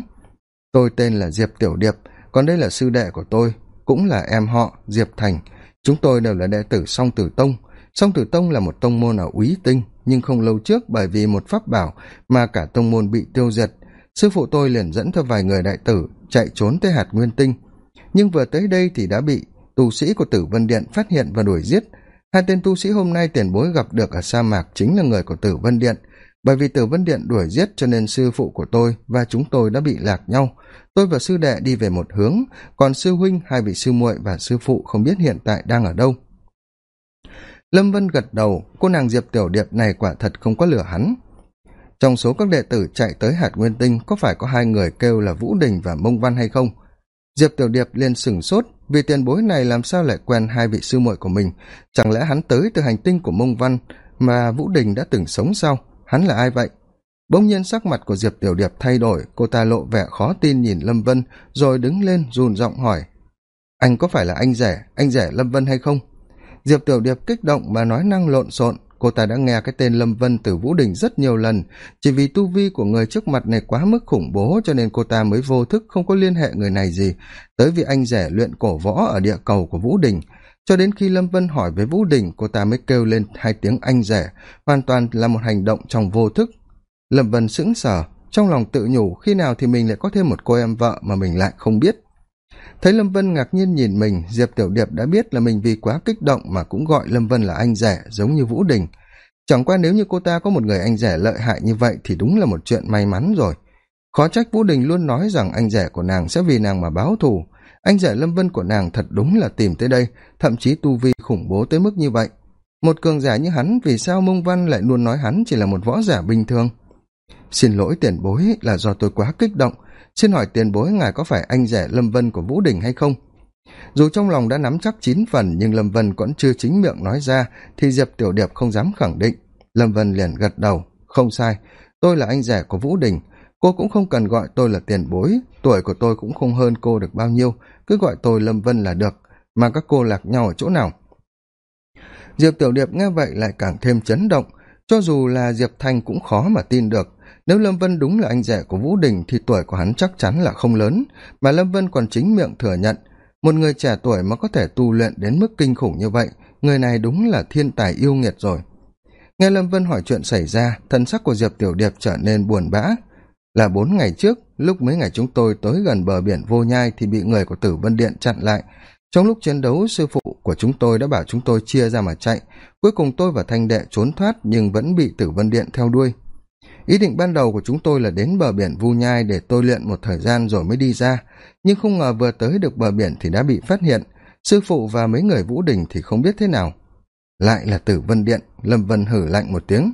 Tôi tên là diệp tiểu điệp, còn đây là sư đệ của tôi, cũng là em họ, diệp thành. Chúng tôi đều là đệ tử song tử tông. Song tử tông là một tông môn ở úy tinh, nhưng không lâu trước bởi vì một pháp bảo mà cả tông môn bị tiêu diệt sư phụ tôi liền dẫn theo vài người đại tử chạy trốn tới hạt nguyên tinh. Nhưng vừa tới đây thì đã bị tu sĩ của tử vân điện phát hiện và đuổi giết. Hai tên tu sĩ hôm nay tiền bối gặp được ở sa mạc chính là người của tử vân điện. Bởi vì tử vân điện đuổi giết cho nên sư phụ của tôi và chúng tôi đã bị lạc nhau. Tôi và sư đệ đi về một hướng, còn sư huynh hai vị sư muội và sư phụ không biết hiện tại đang ở đâu. Lâm vân gật đầu, cô nàng diệp tiểu điệp này quả thật không có lửa hắn trong số các đệ tử chạy tới hạt nguyên tinh, có phải có hai người kêu là vũ đình và mông văn hay không? Diệp tiểu điệp liền sửng sốt, vì tiền bối này làm sao lại quen hai vị sư muội của mình? Chẳng lẽ hắn tới từ hành tinh của mông văn mà vũ đình đã từng sống sao? Hắn là ai vậy? Bỗng nhiên sắc mặt của diệp tiểu điệp thay đổi, cô ta lộ vẻ khó tin nhìn lâm vân, rồi đứng lên run giọng hỏi, anh có phải là anh rể anh rể lâm vân hay không? Diệp tiểu điệp kích động mà nói năng lộn xộn cô ta đã nghe cái tên lâm vân từ vũ đình rất nhiều lần. Chỉ vì tu vi của người trước mặt này quá mức khủng bố cho nên cô ta mới vô thức không có liên hệ người này gì. Tới vì anh rể luyện cổ võ ở địa cầu của vũ đình. Cho đến khi lâm vân hỏi với vũ đình, cô ta mới kêu lên hai tiếng anh rể hoàn toàn là một hành động trong vô thức. Lâm vân sững sờ, trong lòng tự nhủ, khi nào thì mình lại có thêm một cô em vợ mà mình lại không biết thấy lâm vân ngạc nhiên nhìn mình, diệp tiểu điệp đã biết là mình vì quá kích động mà cũng gọi lâm vân là anh rể giống như vũ đình. Chẳng qua nếu như cô ta có một người anh rể lợi hại như vậy thì đúng là một chuyện may mắn rồi. Khó trách vũ đình luôn nói rằng anh rể của nàng sẽ vì nàng mà báo thù. Anh rể lâm vân của nàng thật đúng là tìm tới đây, thậm chí tu vi khủng bố tới mức như vậy. Một cường giả như hắn vì sao mông văn lại luôn nói hắn chỉ là một võ giả bình thường? Xin lỗi tiền bối là do tôi quá kích động xin hỏi tiền bối ngài có phải anh rể lâm vân của vũ đình hay không? Dù trong lòng đã nắm chắc chín phần, nhưng lâm vân vẫn chưa chính miệng nói ra, thì diệp tiểu điệp không dám khẳng định. Lâm vân liền gật đầu, không sai, tôi là anh rể của vũ đình. Cô cũng không cần gọi tôi là tiền bối, tuổi của tôi cũng không hơn cô được bao nhiêu, cứ gọi tôi lâm vân là được, mà các cô lạc nhau ở chỗ nào? Diệp tiểu điệp nghe vậy lại càng thêm chấn động, cho dù là diệp thanh cũng khó mà tin được nếu lâm vân đúng là anh rể của vũ đình thì tuổi của hắn chắc chắn là không lớn. Mà lâm vân còn chính miệng thừa nhận, một người trẻ tuổi mà có thể tu luyện đến mức kinh khủng như vậy, người này đúng là thiên tài yêu nghiệt rồi. Nghe lâm vân hỏi chuyện xảy ra, thân sắc của diệp tiểu điệp trở nên buồn bã. Là bốn ngày trước, lúc mấy ngày chúng tôi tới gần bờ biển vô nhai thì bị người của tử vân điện chặn lại. Trong lúc chiến đấu, sư phụ của chúng tôi đã bảo chúng tôi chia ra mà chạy. Cuối cùng tôi và thanh đệ trốn thoát nhưng vẫn bị tử vân điện theo đuôi ý định ban đầu của chúng tôi là đến bờ biển vu nhai để tôi luyện một thời gian rồi mới đi ra, nhưng không ngờ vừa tới được bờ biển thì đã bị phát hiện. Sư phụ và mấy người vũ đình thì không biết thế nào. Lại là tử vân điện, lâm vân hử lạnh một tiếng.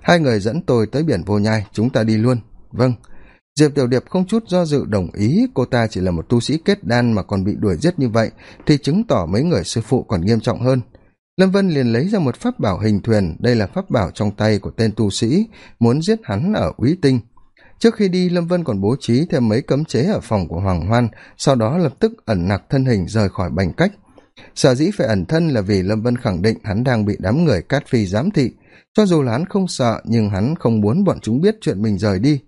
Hai người dẫn tôi tới biển vô nhai, chúng ta đi luôn. Vâng. Diệp tiểu điệp không chút do dự đồng ý, cô ta chỉ là một tu sĩ kết đan mà còn bị đuổi giết như vậy, thì chứng tỏ mấy người sư phụ còn nghiêm trọng hơn lâm vân liền lấy ra một pháp bảo hình thuyền, đây là pháp bảo trong tay của tên tu sĩ, muốn giết hắn ở úy tinh. Trước khi đi, lâm vân còn bố trí thêm mấy cấm chế ở phòng của hoàng hoan, sau đó lập tức ẩn nặc thân hình rời khỏi bành cách. Sở dĩ phải ẩn thân là vì lâm vân khẳng định hắn đang bị đám người cát phi giám thị. Cho dù là hắn không sợ, nhưng hắn không muốn bọn chúng biết chuyện mình rời đi.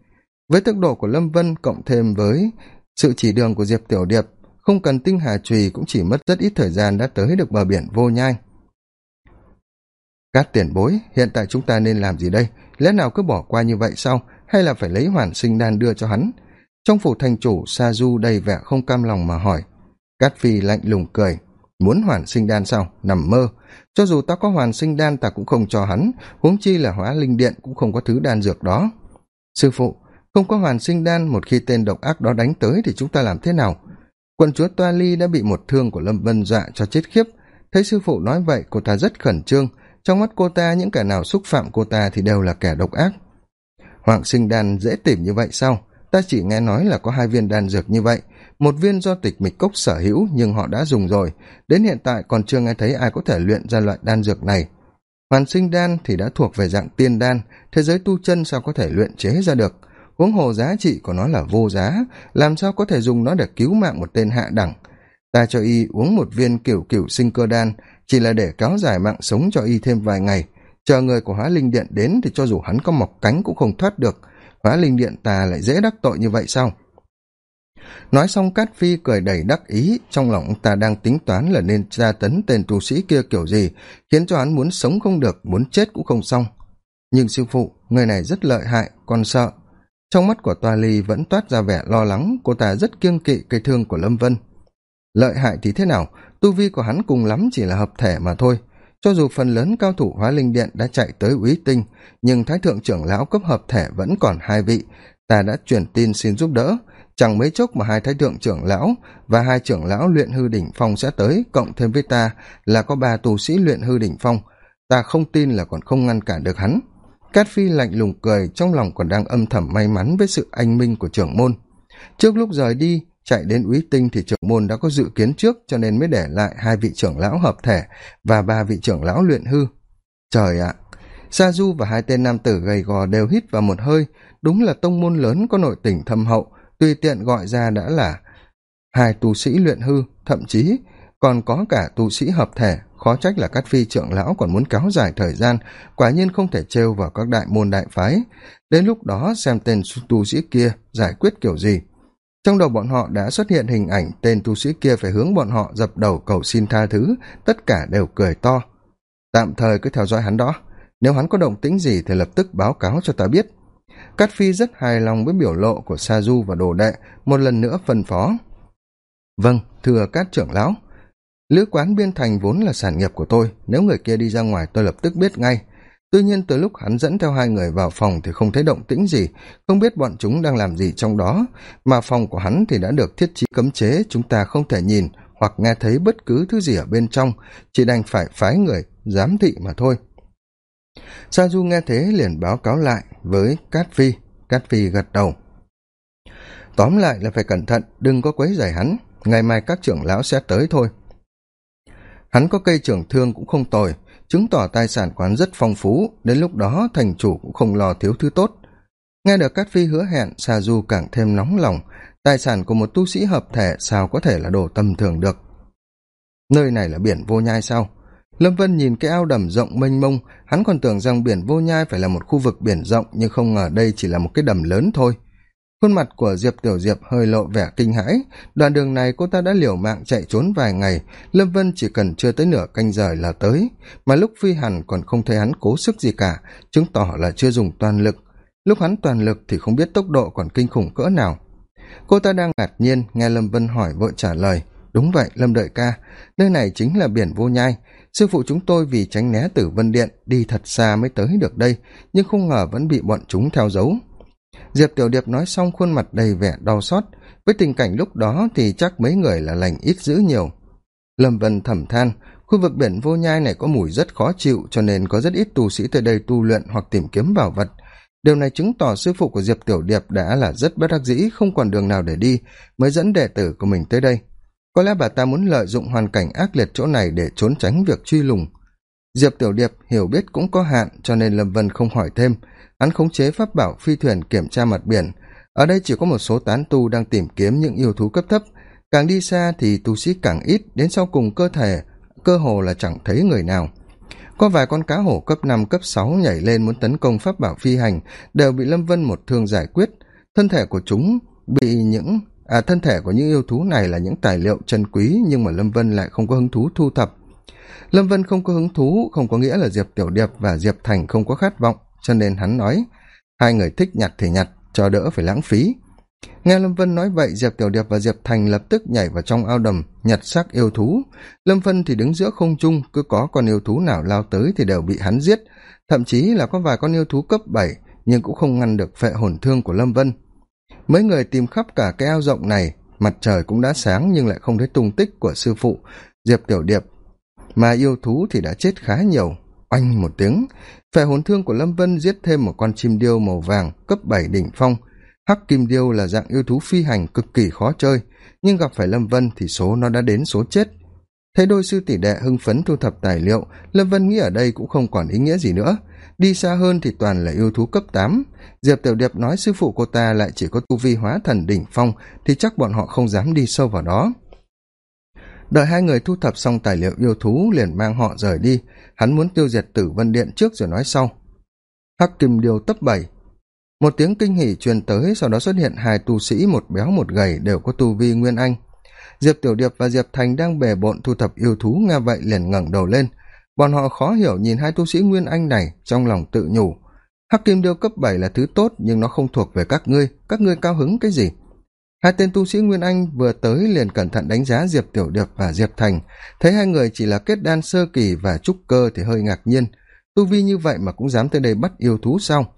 Với tốc độ của lâm vân cộng thêm với sự chỉ đường của diệp tiểu điệp, không cần tinh hà trùy cũng chỉ mất rất ít thời gian đã tới được bờ biển vô nhai các tiền bối, hiện tại chúng ta nên làm gì đây? Lẽ nào cứ bỏ qua như vậy sao? Hay là phải lấy hoàn sinh đan đưa cho hắn? Trong phủ thành chủ, sa du đầy vẻ không cam lòng mà hỏi. Cát phi lạnh lùng cười. Muốn hoàn sinh đan sao? Nằm mơ. Cho dù ta có hoàn sinh đan, ta cũng không cho hắn. Huống chi là hóa linh điện cũng không có thứ đan dược đó. Sư phụ, không có hoàn sinh đan, một khi tên độc ác đó đánh tới thì chúng ta làm thế nào? Quận chúa toa ly đã bị một thương của lâm vân dọa cho chết khiếp. Thấy sư phụ nói vậy, cô ta rất khẩn trương trong mắt cô ta, những kẻ nào xúc phạm cô ta thì đều là kẻ độc ác. Hoàng sinh đan dễ tìm như vậy sao? Ta chỉ nghe nói là có hai viên đan dược như vậy. Một viên do tịch mịch cốc sở hữu, nhưng họ đã dùng rồi. Đến hiện tại còn chưa nghe thấy ai có thể luyện ra loại đan dược này. Hoàn sinh đan thì đã thuộc về dạng tiên đan. Thế giới tu chân sao có thể luyện chế ra được? Huống hồ giá trị của nó là vô giá, làm sao có thể dùng nó để cứu mạng một tên hạ đẳng? Ta cho y uống một viên kiểu kiểu sinh cơ đan chỉ là để kéo dài mạng sống cho y thêm vài ngày. Chờ người của hóa linh điện đến thì cho dù hắn có mọc cánh cũng không thoát được. Hóa linh điện ta lại dễ đắc tội như vậy sao? Nói xong, cát phi cười đầy đắc ý. Trong lòng ông ta đang tính toán là nên tra tấn tên tu sĩ kia kiểu gì, khiến cho hắn muốn sống không được, muốn chết cũng không xong. Nhưng sư phụ, người này rất lợi hại, còn sợ. Trong mắt của toa ly vẫn toát ra vẻ lo lắng, cô ta rất kiêng kỵ cây thương của lâm vân. Lợi hại thì thế nào? Tu vi của hắn cùng lắm chỉ là hợp thể mà thôi. Cho dù phần lớn cao thủ hóa linh điện đã chạy tới úy tinh, nhưng thái thượng trưởng lão cấp hợp thể vẫn còn hai vị. Ta đã truyền tin xin giúp đỡ. Chẳng mấy chốc mà hai thái thượng trưởng lão và hai trưởng lão luyện hư đỉnh phong sẽ tới, cộng thêm với ta là có ba tù sĩ luyện hư đỉnh phong. Ta không tin là còn không ngăn cản được hắn. Cát phi lạnh lùng cười, trong lòng còn đang âm thầm may mắn với sự anh minh của trưởng môn. Trước lúc rời đi chạy đến úy tinh thì trưởng môn đã có dự kiến trước, cho nên mới để lại hai vị trưởng lão hợp thể và ba vị trưởng lão luyện hư. Trời ạ sa du và hai tên nam tử gầy gò đều hít vào một hơi. Đúng là tông môn lớn có nội tình thâm hậu, tùy tiện gọi ra đã là hai tu sĩ luyện hư, thậm chí còn có cả tu sĩ hợp thể. Khó trách là các phi trưởng lão còn muốn kéo dài thời gian, quả nhiên không thể trêu vào các đại môn đại phái. Đến lúc đó xem tên tu sĩ kia giải quyết kiểu gì trong đầu bọn họ đã xuất hiện hình ảnh tên tu sĩ kia phải hướng bọn họ dập đầu cầu xin tha thứ, tất cả đều cười to. Tạm thời cứ theo dõi hắn đó. Nếu hắn có động tĩnh gì thì lập tức báo cáo cho ta biết. Cát phi rất hài lòng với biểu lộ của sa du và đồ đệ, một lần nữa phân phó. Vâng thưa cát trưởng lão. Lữ quán biên thành vốn là sản nghiệp của tôi, nếu người kia đi ra ngoài tôi lập tức biết ngay tuy nhiên từ lúc hắn dẫn theo hai người vào phòng thì không thấy động tĩnh gì, không biết bọn chúng đang làm gì trong đó, mà phòng của hắn thì đã được thiết trí cấm chế, chúng ta không thể nhìn hoặc nghe thấy bất cứ thứ gì ở bên trong, chỉ đành phải phái người giám thị mà thôi. Sa du nghe thế liền báo cáo lại với cát phi. Cát phi gật đầu. Tóm lại là phải cẩn thận, đừng có quấy rầy hắn. Ngày mai các trưởng lão sẽ tới thôi. Hắn có cây trưởng thương cũng không tồi chứng tỏ tài sản quán rất phong phú, đến lúc đó thành chủ cũng không lo thiếu thứ tốt. Nghe được cát phi hứa hẹn, sa du càng thêm nóng lòng. Tài sản của một tu sĩ hợp thể sao có thể là đồ tầm thường được? Nơi này là biển vô nhai sao? Lâm vân nhìn cái ao đầm rộng mênh mông, hắn còn tưởng rằng biển vô nhai phải là một khu vực biển rộng, nhưng không ngờ đây chỉ là một cái đầm lớn thôi khuôn mặt của diệp tiểu diệp hơi lộ vẻ kinh hãi. Đoạn đường này cô ta đã liều mạng chạy trốn vài ngày. Lâm vân chỉ cần chưa tới nửa canh giờ là tới. Mà lúc phi hẳn còn không thấy hắn cố sức gì cả, chứng tỏ là chưa dùng toàn lực. Lúc hắn toàn lực thì không biết tốc độ còn kinh khủng cỡ nào. Cô ta đang ngạc nhiên nghe lâm vân hỏi vội trả lời. Đúng vậy, lâm đợi ca, nơi này chính là biển vô nhai. Sư phụ chúng tôi vì tránh né tử vân điện đi thật xa mới tới được đây, nhưng không ngờ vẫn bị bọn chúng theo dấu diệp tiểu điệp nói xong khuôn mặt đầy vẻ đau xót. Với tình cảnh lúc đó thì chắc mấy người là lành ít dữ nhiều. Lâm vân thẩm than, khu vực biển vô nhai này có mùi rất khó chịu, cho nên có rất ít tu sĩ tới đây tu luyện hoặc tìm kiếm bảo vật. Điều này chứng tỏ sư phụ của diệp tiểu điệp đã là rất bất đắc dĩ, không còn đường nào để đi, mới dẫn đệ tử của mình tới đây. Có lẽ bà ta muốn lợi dụng hoàn cảnh ác liệt chỗ này để trốn tránh việc truy lùng. Diệp tiểu điệp hiểu biết cũng có hạn, cho nên lâm vân không hỏi thêm hắn khống chế pháp bảo phi thuyền kiểm tra mặt biển. Ở đây chỉ có một số tán tu đang tìm kiếm những yêu thú cấp thấp. Càng đi xa thì tu sĩ càng ít, đến sau cùng cơ thể, cơ hồ là chẳng thấy người nào. Có vài con cá hổ cấp năm, cấp sáu nhảy lên muốn tấn công pháp bảo phi hành, đều bị lâm vân một thương giải quyết. Thân thể của chúng bị những à thân thể của những yêu thú này là những tài liệu chân quý, nhưng mà lâm vân lại không có hứng thú thu thập. Lâm vân không có hứng thú, không có nghĩa là diệp tiểu điệp và diệp thành không có khát vọng cho nên hắn nói, hai người thích nhặt thì nhặt, cho đỡ phải lãng phí. Nghe lâm vân nói vậy, diệp tiểu điệp và diệp thành lập tức nhảy vào trong ao đầm, nhặt xác yêu thú. Lâm vân thì đứng giữa không trung, cứ có con yêu thú nào lao tới thì đều bị hắn giết. Thậm chí là có vài con yêu thú cấp bảy, nhưng cũng không ngăn được phệ hồn thương của lâm vân. Mấy người tìm khắp cả cái ao rộng này, mặt trời cũng đã sáng nhưng lại không thấy tung tích của sư phụ diệp tiểu điệp. Mà yêu thú thì đã chết khá nhiều oanh một tiếng. Phệ hồn thương của lâm vân giết thêm một con chim điêu màu vàng cấp bảy đỉnh phong. Hắc kim điêu là dạng yêu thú phi hành cực kỳ khó chơi, nhưng gặp phải lâm vân thì số nó đã đến số chết. Thấy đôi sư tỷ đệ hưng phấn thu thập tài liệu, lâm vân nghĩ ở đây cũng không còn ý nghĩa gì nữa. Đi xa hơn thì toàn là yêu thú cấp tám. Diệp tiểu điệp nói sư phụ cô ta lại chỉ có tu vi hóa thần đỉnh phong, thì chắc bọn họ không dám đi sâu vào đó đợi hai người thu thập xong tài liệu yêu thú liền mang họ rời đi. Hắn muốn tiêu diệt tử vân điện trước rồi nói sau. Hắc kim điêu tấp bảy một tiếng kinh hỉ truyền tới, sau đó xuất hiện hai tu sĩ, một béo, một gầy, đều có tu vi nguyên anh. Diệp tiểu điệp và diệp thành đang bề bộn thu thập yêu thú, nghe vậy liền ngẩng đầu lên. Bọn họ khó hiểu nhìn hai tu sĩ nguyên anh này, trong lòng tự nhủ. Hắc kim điêu cấp bảy là thứ tốt, nhưng nó không thuộc về các ngươi. Các ngươi cao hứng cái gì? Hai tên tu sĩ nguyên anh vừa tới liền cẩn thận đánh giá diệp tiểu điệp và diệp thành. Thấy hai người chỉ là kết đan sơ kỳ và trúc cơ thì hơi ngạc nhiên. Tu vi như vậy mà cũng dám tới đây bắt yêu thú sao?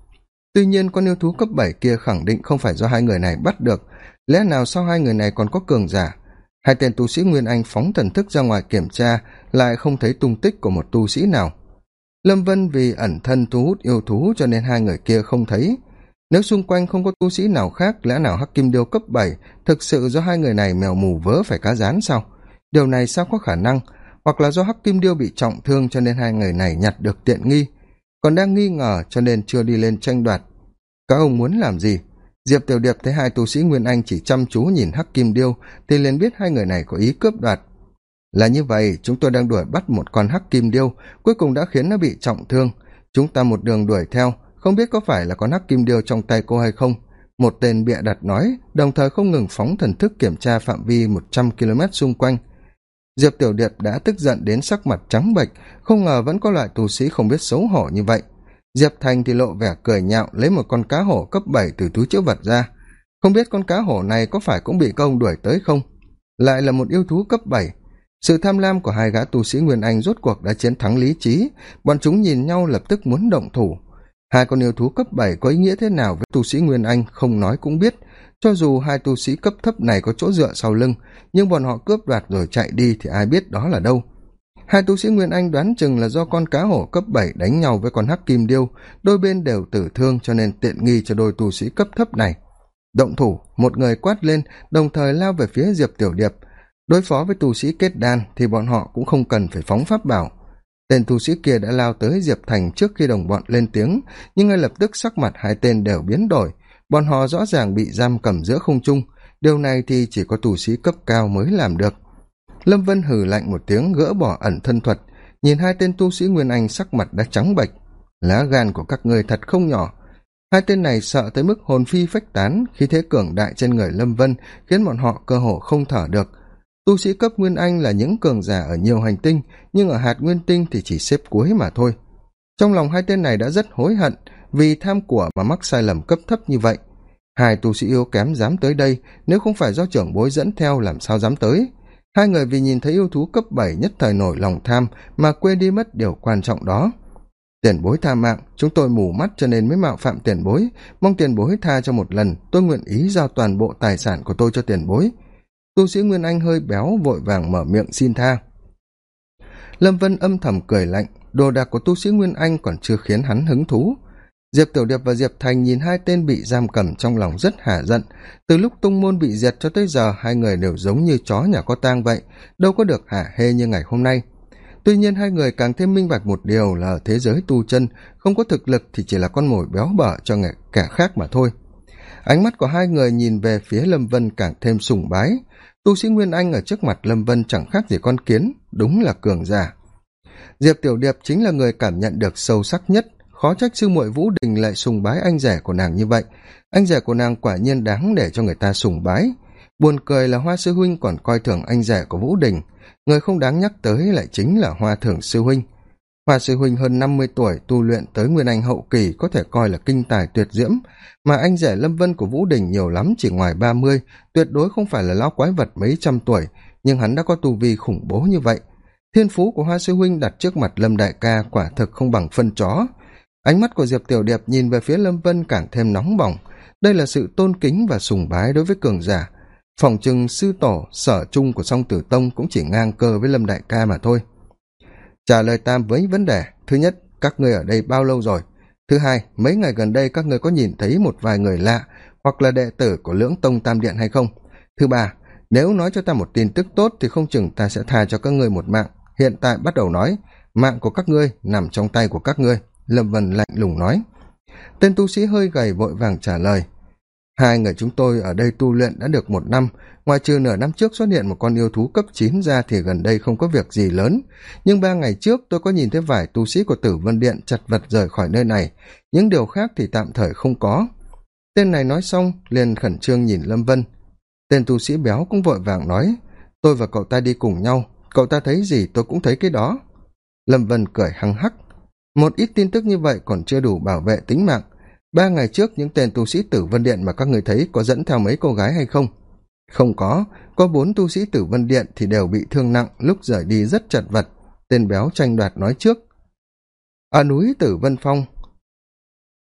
Tuy nhiên, con yêu thú cấp bảy kia khẳng định không phải do hai người này bắt được. Lẽ nào sau hai người này còn có cường giả? Hai tên tu sĩ nguyên anh phóng thần thức ra ngoài kiểm tra, lại không thấy tung tích của một tu sĩ nào. Lâm vân vì ẩn thân thu hút yêu thú cho nên hai người kia không thấy nếu xung quanh không có tu sĩ nào khác, lẽ nào hắc kim điêu cấp bảy thực sự do hai người này mèo mù vớ phải cá rán sao? Điều này sao có khả năng? Hoặc là do hắc kim điêu bị trọng thương cho nên hai người này nhặt được tiện nghi? Còn đang nghi ngờ cho nên chưa đi lên tranh đoạt. Các ông muốn làm gì? Diệp tiểu điệp thấy hai tu sĩ nguyên anh chỉ chăm chú nhìn hắc kim điêu thì liền biết hai người này có ý cướp đoạt. Là như vậy, chúng tôi đang đuổi bắt một con hắc kim điêu, cuối cùng đã khiến nó bị trọng thương. Chúng ta một đường đuổi theo không biết có phải là con hắc kim điêu trong tay cô hay không. Một tên bịa đặt nói, đồng thời không ngừng phóng thần thức kiểm tra phạm vi một trăm km xung quanh. Diệp tiểu điệp đã tức giận đến sắc mặt trắng bệch, không ngờ vẫn có loại tu sĩ không biết xấu hổ như vậy. Diệp thành thì lộ vẻ cười nhạo lấy một con cá hổ cấp bảy từ túi chữ vật ra. Không biết con cá hổ này có phải cũng bị công đuổi tới không? Lại là một yêu thú cấp bảy. Sự tham lam của hai gã tu sĩ nguyên anh rốt cuộc đã chiến thắng lý trí. Bọn chúng nhìn nhau lập tức muốn động thủ hai con yêu thú cấp bảy có ý nghĩa thế nào với tu sĩ nguyên anh không nói cũng biết. Cho dù hai tu sĩ cấp thấp này có chỗ dựa sau lưng, nhưng bọn họ cướp đoạt rồi chạy đi thì ai biết đó là đâu. Hai tu sĩ nguyên anh đoán chừng là do con cá hổ cấp bảy đánh nhau với con hắc kim điêu, đôi bên đều tử thương cho nên tiện nghi cho đôi tu sĩ cấp thấp này. Động thủ, một người quát lên, đồng thời lao về phía diệp tiểu điệp. Đối phó với tu sĩ kết đan thì bọn họ cũng không cần phải phóng pháp bảo tên tu sĩ kia đã lao tới diệp thành trước khi đồng bọn lên tiếng, nhưng ngay lập tức sắc mặt hai tên đều biến đổi. Bọn họ rõ ràng bị giam cầm giữa không trung. Điều này thì chỉ có tu sĩ cấp cao mới làm được. Lâm vân hừ lạnh một tiếng gỡ bỏ ẩn thân thuật. Nhìn hai tên tu sĩ nguyên anh sắc mặt đã trắng bệch. Lá gan của các người thật không nhỏ. Hai tên này sợ tới mức hồn phi phách tán khi thế cường đại trên người lâm vân khiến bọn họ cơ hồ không thở được tu sĩ cấp nguyên anh là những cường giả ở nhiều hành tinh, nhưng ở hạt nguyên tinh thì chỉ xếp cuối mà thôi. Trong lòng hai tên này đã rất hối hận vì tham của mà mắc sai lầm cấp thấp như vậy. Hai tu sĩ yếu kém dám tới đây, nếu không phải do trưởng bối dẫn theo làm sao dám tới. Hai người vì nhìn thấy yêu thú cấp bảy nhất thời nổi lòng tham mà quên đi mất điều quan trọng đó. Tiền bối tha mạng, chúng tôi mù mắt cho nên mới mạo phạm tiền bối. Mong tiền bối tha cho một lần, tôi nguyện ý giao toàn bộ tài sản của tôi cho tiền bối tu sĩ nguyên anh hơi béo, vội vàng mở miệng xin tha. Lâm vân âm thầm cười lạnh, đồ đạc của tu sĩ nguyên anh còn chưa khiến hắn hứng thú. Diệp tiểu điệp và diệp thành nhìn hai tên bị giam cầm trong lòng rất hả giận. Từ lúc tung môn bị diệt cho tới giờ, hai người đều giống như chó nhà có tang vậy, đâu có được hả hê như ngày hôm nay. Tuy nhiên hai người càng thêm minh bạch một điều là ở thế giới tu chân, không có thực lực thì chỉ là con mồi béo bở cho kẻ khác mà thôi. Ánh mắt của hai người nhìn về phía lâm vân càng thêm sùng bái tu sĩ nguyên anh ở trước mặt lâm vân chẳng khác gì con kiến, đúng là cường giả. Diệp tiểu điệp chính là người cảm nhận được sâu sắc nhất, khó trách sư muội vũ đình lại sùng bái anh rể của nàng như vậy. Anh rể của nàng quả nhiên đáng để cho người ta sùng bái. Buồn cười là hoa sư huynh còn coi thường anh rể của vũ đình, người không đáng nhắc tới lại chính là hoa thường sư huynh hòa sư huynh hơn năm mươi tuổi tu luyện tới nguyên anh hậu kỳ có thể coi là kinh tài tuyệt diễm. Mà anh rể lâm vân của vũ đình nhiều lắm, chỉ ngoài ba mươi, tuyệt đối không phải là lão quái vật mấy trăm tuổi. Nhưng hắn đã có tu vi khủng bố như vậy. Thiên phú của hoa sư huynh đặt trước mặt lâm đại ca quả thực không bằng phân chó. Ánh mắt của diệp tiểu điệp nhìn về phía lâm vân càng thêm nóng bỏng. Đây là sự tôn kính và sùng bái đối với cường giả. Phòng chừng sư tổ, sở chung của song tử tông cũng chỉ ngang cơ với lâm đại ca mà thôi trả lời tam với vấn đề, thứ nhất, các ngươi ở đây bao lâu rồi? Thứ hai, mấy ngày gần đây các ngươi có nhìn thấy một vài người lạ hoặc là đệ tử của lưỡng tông tam điện hay không? Thứ ba, nếu nói cho ta một tin tức tốt thì không chừng ta sẽ tha cho các ngươi một mạng. Hiện tại bắt đầu nói, mạng của các ngươi nằm trong tay của các ngươi, lâm vân lạnh lùng nói. Tên tu sĩ hơi gầy vội vàng trả lời hai người chúng tôi ở đây tu luyện đã được một năm. Ngoài trừ nửa năm trước xuất hiện một con yêu thú cấp chín ra thì gần đây không có việc gì lớn. Nhưng ba ngày trước tôi có nhìn thấy vài tu sĩ của tử vân điện chặt vật rời khỏi nơi này. Những điều khác thì tạm thời không có. Tên này nói xong, liền khẩn trương nhìn lâm vân. Tên tu sĩ béo cũng vội vàng nói, tôi và cậu ta đi cùng nhau. Cậu ta thấy gì tôi cũng thấy cái đó. Lâm vân cười hăng hắc. Một ít tin tức như vậy còn chưa đủ bảo vệ tính mạng ba ngày trước những tên tu sĩ tử vân điện mà các người thấy có dẫn theo mấy cô gái hay không? Không có. Có bốn tu sĩ tử vân điện thì đều bị thương nặng, lúc rời đi rất chật vật. Tên béo tranh đoạt nói trước. Ở núi tử vân phong,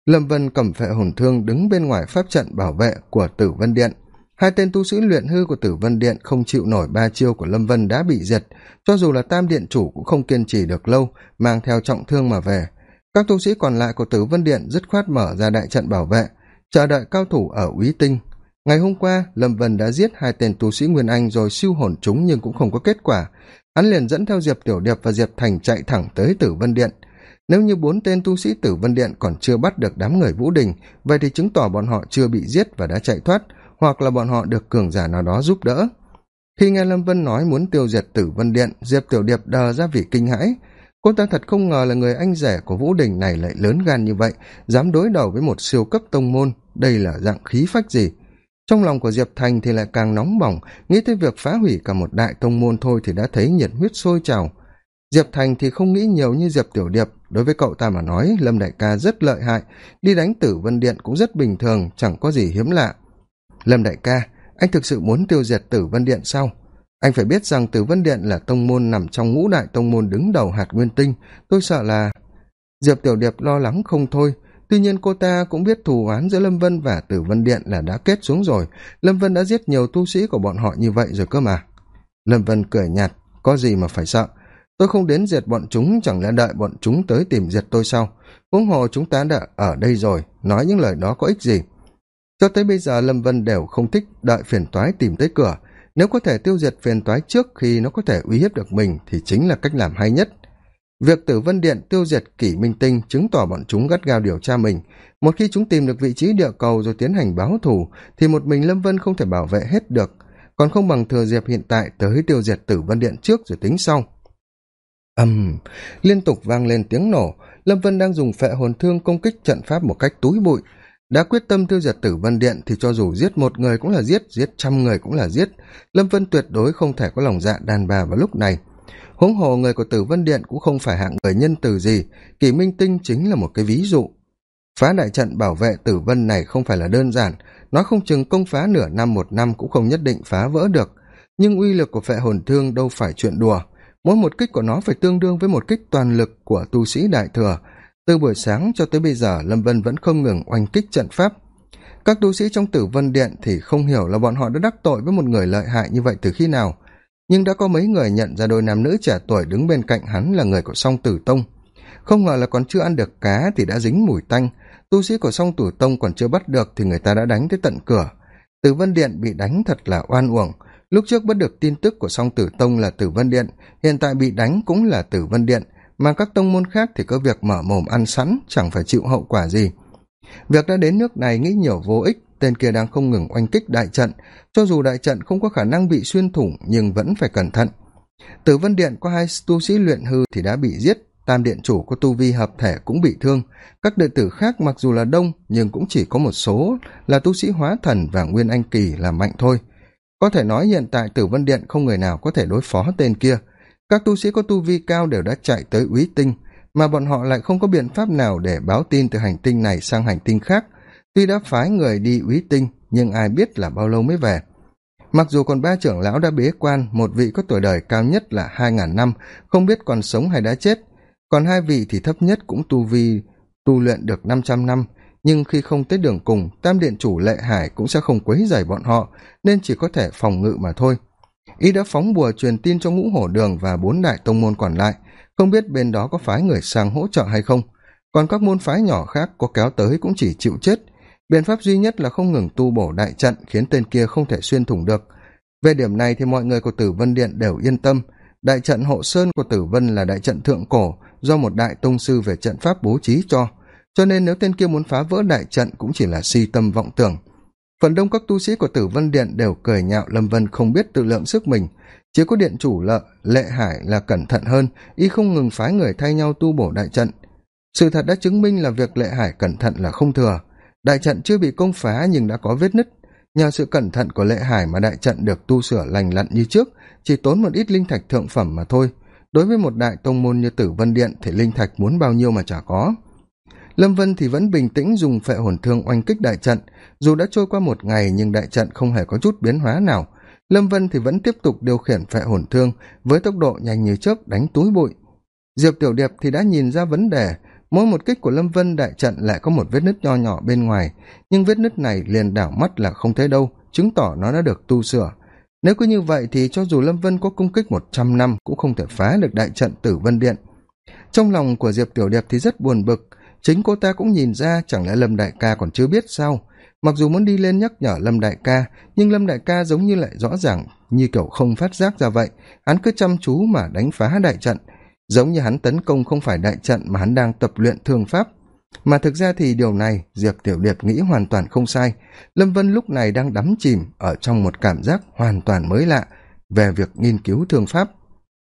lâm vân cầm phệ hồn thương đứng bên ngoài pháp trận bảo vệ của tử vân điện. Hai tên tu sĩ luyện hư của tử vân điện không chịu nổi ba chiêu của lâm vân đã bị diệt. Cho dù là tam điện chủ cũng không kiên trì được lâu, mang theo trọng thương mà về các tu sĩ còn lại của tử vân điện dứt khoát mở ra đại trận bảo vệ, chờ đợi cao thủ ở úy tinh. Ngày hôm qua, lâm vân đã giết hai tên tu sĩ nguyên anh rồi siêu hồn chúng nhưng cũng không có kết quả. Hắn liền dẫn theo diệp tiểu điệp và diệp thành chạy thẳng tới tử vân điện. Nếu như bốn tên tu sĩ tử vân điện còn chưa bắt được đám người vũ đình, vậy thì chứng tỏ bọn họ chưa bị giết và đã chạy thoát, hoặc là bọn họ được cường giả nào đó giúp đỡ. Khi nghe lâm vân nói muốn tiêu diệt tử vân điện, diệp tiểu điệp đờ ra vì kinh hãi cô ta thật không ngờ là người anh rể của vũ đình này lại lớn gan như vậy, dám đối đầu với một siêu cấp tông môn, đây là dạng khí phách gì? Trong lòng của diệp thành thì lại càng nóng bỏng, nghĩ tới việc phá hủy cả một đại tông môn thôi thì đã thấy nhiệt huyết sôi trào. Diệp thành thì không nghĩ nhiều như diệp tiểu điệp, đối với cậu ta mà nói, lâm đại ca rất lợi hại, đi đánh tử vân điện cũng rất bình thường, chẳng có gì hiếm lạ. Lâm đại ca, anh thực sự muốn tiêu diệt tử vân điện sao? Anh phải biết rằng tử vân điện là tông môn nằm trong ngũ đại tông môn đứng đầu hạt nguyên tinh. Tôi sợ là diệp tiểu điệp lo lắng không thôi. Tuy nhiên cô ta cũng biết thù oán giữa lâm vân và tử vân điện là đã kết xuống rồi. Lâm vân đã giết nhiều tu sĩ của bọn họ như vậy rồi cơ mà. Lâm vân cười nhạt, có gì mà phải sợ. Tôi không đến diệt bọn chúng, chẳng lẽ đợi bọn chúng tới tìm diệt tôi sao? Huống hồ chúng ta đã ở đây rồi, nói những lời đó có ích gì? Cho tới bây giờ lâm vân đều không thích đợi phiền toái tìm tới cửa nếu có thể tiêu diệt phiền toái trước khi nó có thể uy hiếp được mình, thì chính là cách làm hay nhất. Việc tử vân điện tiêu diệt kỷ minh tinh chứng tỏ bọn chúng gắt gao điều tra mình. Một khi chúng tìm được vị trí địa cầu rồi tiến hành báo thù, thì một mình lâm vân không thể bảo vệ hết được. Còn không bằng thừa diệp hiện tại tới tiêu diệt tử vân điện trước rồi tính sau. Ầm liên tục vang lên tiếng nổ. Lâm vân đang dùng phệ hồn thương công kích trận pháp một cách túi bụi đã quyết tâm tiêu diệt tử vân điện thì cho dù giết một người cũng là giết giết trăm người cũng là giết. Lâm vân tuyệt đối không thể có lòng dạ đàn bà vào lúc này. Huống hồ người của tử vân điện cũng không phải hạng người nhân từ gì kỷ minh tinh chính là một cái ví dụ. Phá đại trận bảo vệ tử vân này không phải là đơn giản nó không chừng công phá nửa năm, một năm cũng không nhất định phá vỡ được. Nhưng uy lực của phệ hồn thương đâu phải chuyện đùa. Mỗi một kích của nó phải tương đương với một kích toàn lực của tu sĩ đại thừa từ buổi sáng cho tới bây giờ, lâm vân vẫn không ngừng oanh kích trận pháp. Các tu sĩ trong tử vân điện thì không hiểu là bọn họ đã đắc tội với một người lợi hại như vậy từ khi nào. Nhưng đã có mấy người nhận ra đôi nam nữ trẻ tuổi đứng bên cạnh hắn là người của song tử tông. Không ngờ là còn chưa ăn được cá thì đã dính mùi tanh. Tu sĩ của song tử tông còn chưa bắt được thì người ta đã đánh tới tận cửa. Tử vân điện bị đánh thật là oan uổng. Lúc trước bắt được tin tức của song tử tông là tử vân điện, hiện tại bị đánh cũng là tử vân điện mà các tông môn khác thì có việc mở mồm ăn sẵn, chẳng phải chịu hậu quả gì. Việc đã đến nước này nghĩ nhiều vô ích, tên kia đang không ngừng oanh kích đại trận. Cho dù đại trận không có khả năng bị xuyên thủng, nhưng vẫn phải cẩn thận. Tử vân điện có hai tu sĩ luyện hư thì đã bị giết, tam điện chủ có tu vi hợp thể cũng bị thương. Các đệ tử khác mặc dù là đông, nhưng cũng chỉ có một số là tu sĩ hóa thần và nguyên anh kỳ là mạnh thôi. Có thể nói hiện tại tử vân điện không người nào có thể đối phó tên kia các tu sĩ có tu vi cao đều đã chạy tới úy tinh, mà bọn họ lại không có biện pháp nào để báo tin từ hành tinh này sang hành tinh khác. Tuy đã phái người đi úy tinh, nhưng ai biết là bao lâu mới về. Mặc dù còn ba trưởng lão đã bế quan, một vị có tuổi đời cao nhất là hai ngàn năm, không biết còn sống hay đã chết. Còn hai vị thì thấp nhất cũng tu vi, tu luyện được năm trăm năm, nhưng khi không tới đường cùng, tam điện chủ lệ hải cũng sẽ không quấy dày bọn họ, nên chỉ có thể phòng ngự mà thôi y đã phóng bùa truyền tin cho ngũ hổ đường và bốn đại tông môn còn lại, không biết bên đó có phái người sang hỗ trợ hay không. Còn các môn phái nhỏ khác có kéo tới cũng chỉ chịu chết. Biện pháp duy nhất là không ngừng tu bổ đại trận, khiến tên kia không thể xuyên thủng được. Về điểm này thì mọi người của tử vân điện đều yên tâm. Đại trận hộ sơn của tử vân là đại trận thượng cổ, do một đại tông sư về trận pháp bố trí cho. Cho nên nếu tên kia muốn phá vỡ đại trận cũng chỉ là si tâm vọng tưởng phần đông các tu sĩ của tử vân điện đều cười nhạo lâm vân không biết tự lượng sức mình. Chỉ có điện chủ lợ, lệ hải là cẩn thận hơn, y không ngừng phái người thay nhau tu bổ đại trận. Sự thật đã chứng minh là việc lệ hải cẩn thận là không thừa. Đại trận chưa bị công phá nhưng đã có vết nứt. Nhờ sự cẩn thận của lệ hải mà đại trận được tu sửa lành lặn như trước, chỉ tốn một ít linh thạch thượng phẩm mà thôi. Đối với một đại tông môn như tử vân điện thì linh thạch muốn bao nhiêu mà chả có. Lâm vân thì vẫn bình tĩnh dùng phệ hồn thương oanh kích đại trận dù đã trôi qua một ngày nhưng đại trận không hề có chút biến hóa nào. Lâm vân thì vẫn tiếp tục điều khiển phệ hồn thương với tốc độ nhanh như trước đánh túi bụi. Diệp tiểu điệp thì đã nhìn ra vấn đề. Mỗi một kích của lâm vân, đại trận lại có một vết nứt nho nhỏ bên ngoài. Nhưng vết nứt này liền đảo mắt là không thấy đâu, chứng tỏ nó đã được tu sửa. Nếu cứ như vậy thì cho dù lâm vân có cung kích một trăm năm cũng không thể phá được đại trận tử vân điện. Trong lòng của diệp tiểu điệp thì rất buồn bực. Chính cô ta cũng nhìn ra chẳng lẽ lâm đại ca còn chưa biết sao? Mặc dù muốn đi lên nhắc nhở lâm đại ca, nhưng lâm đại ca giống như lại rõ ràng, như kiểu không phát giác ra vậy. Hắn cứ chăm chú mà đánh phá đại trận, giống như hắn tấn công không phải đại trận mà hắn đang tập luyện thương pháp. Mà thực ra thì điều này diệp tiểu điệp nghĩ hoàn toàn không sai. Lâm vân lúc này đang đắm chìm ở trong một cảm giác hoàn toàn mới lạ về việc nghiên cứu thương pháp.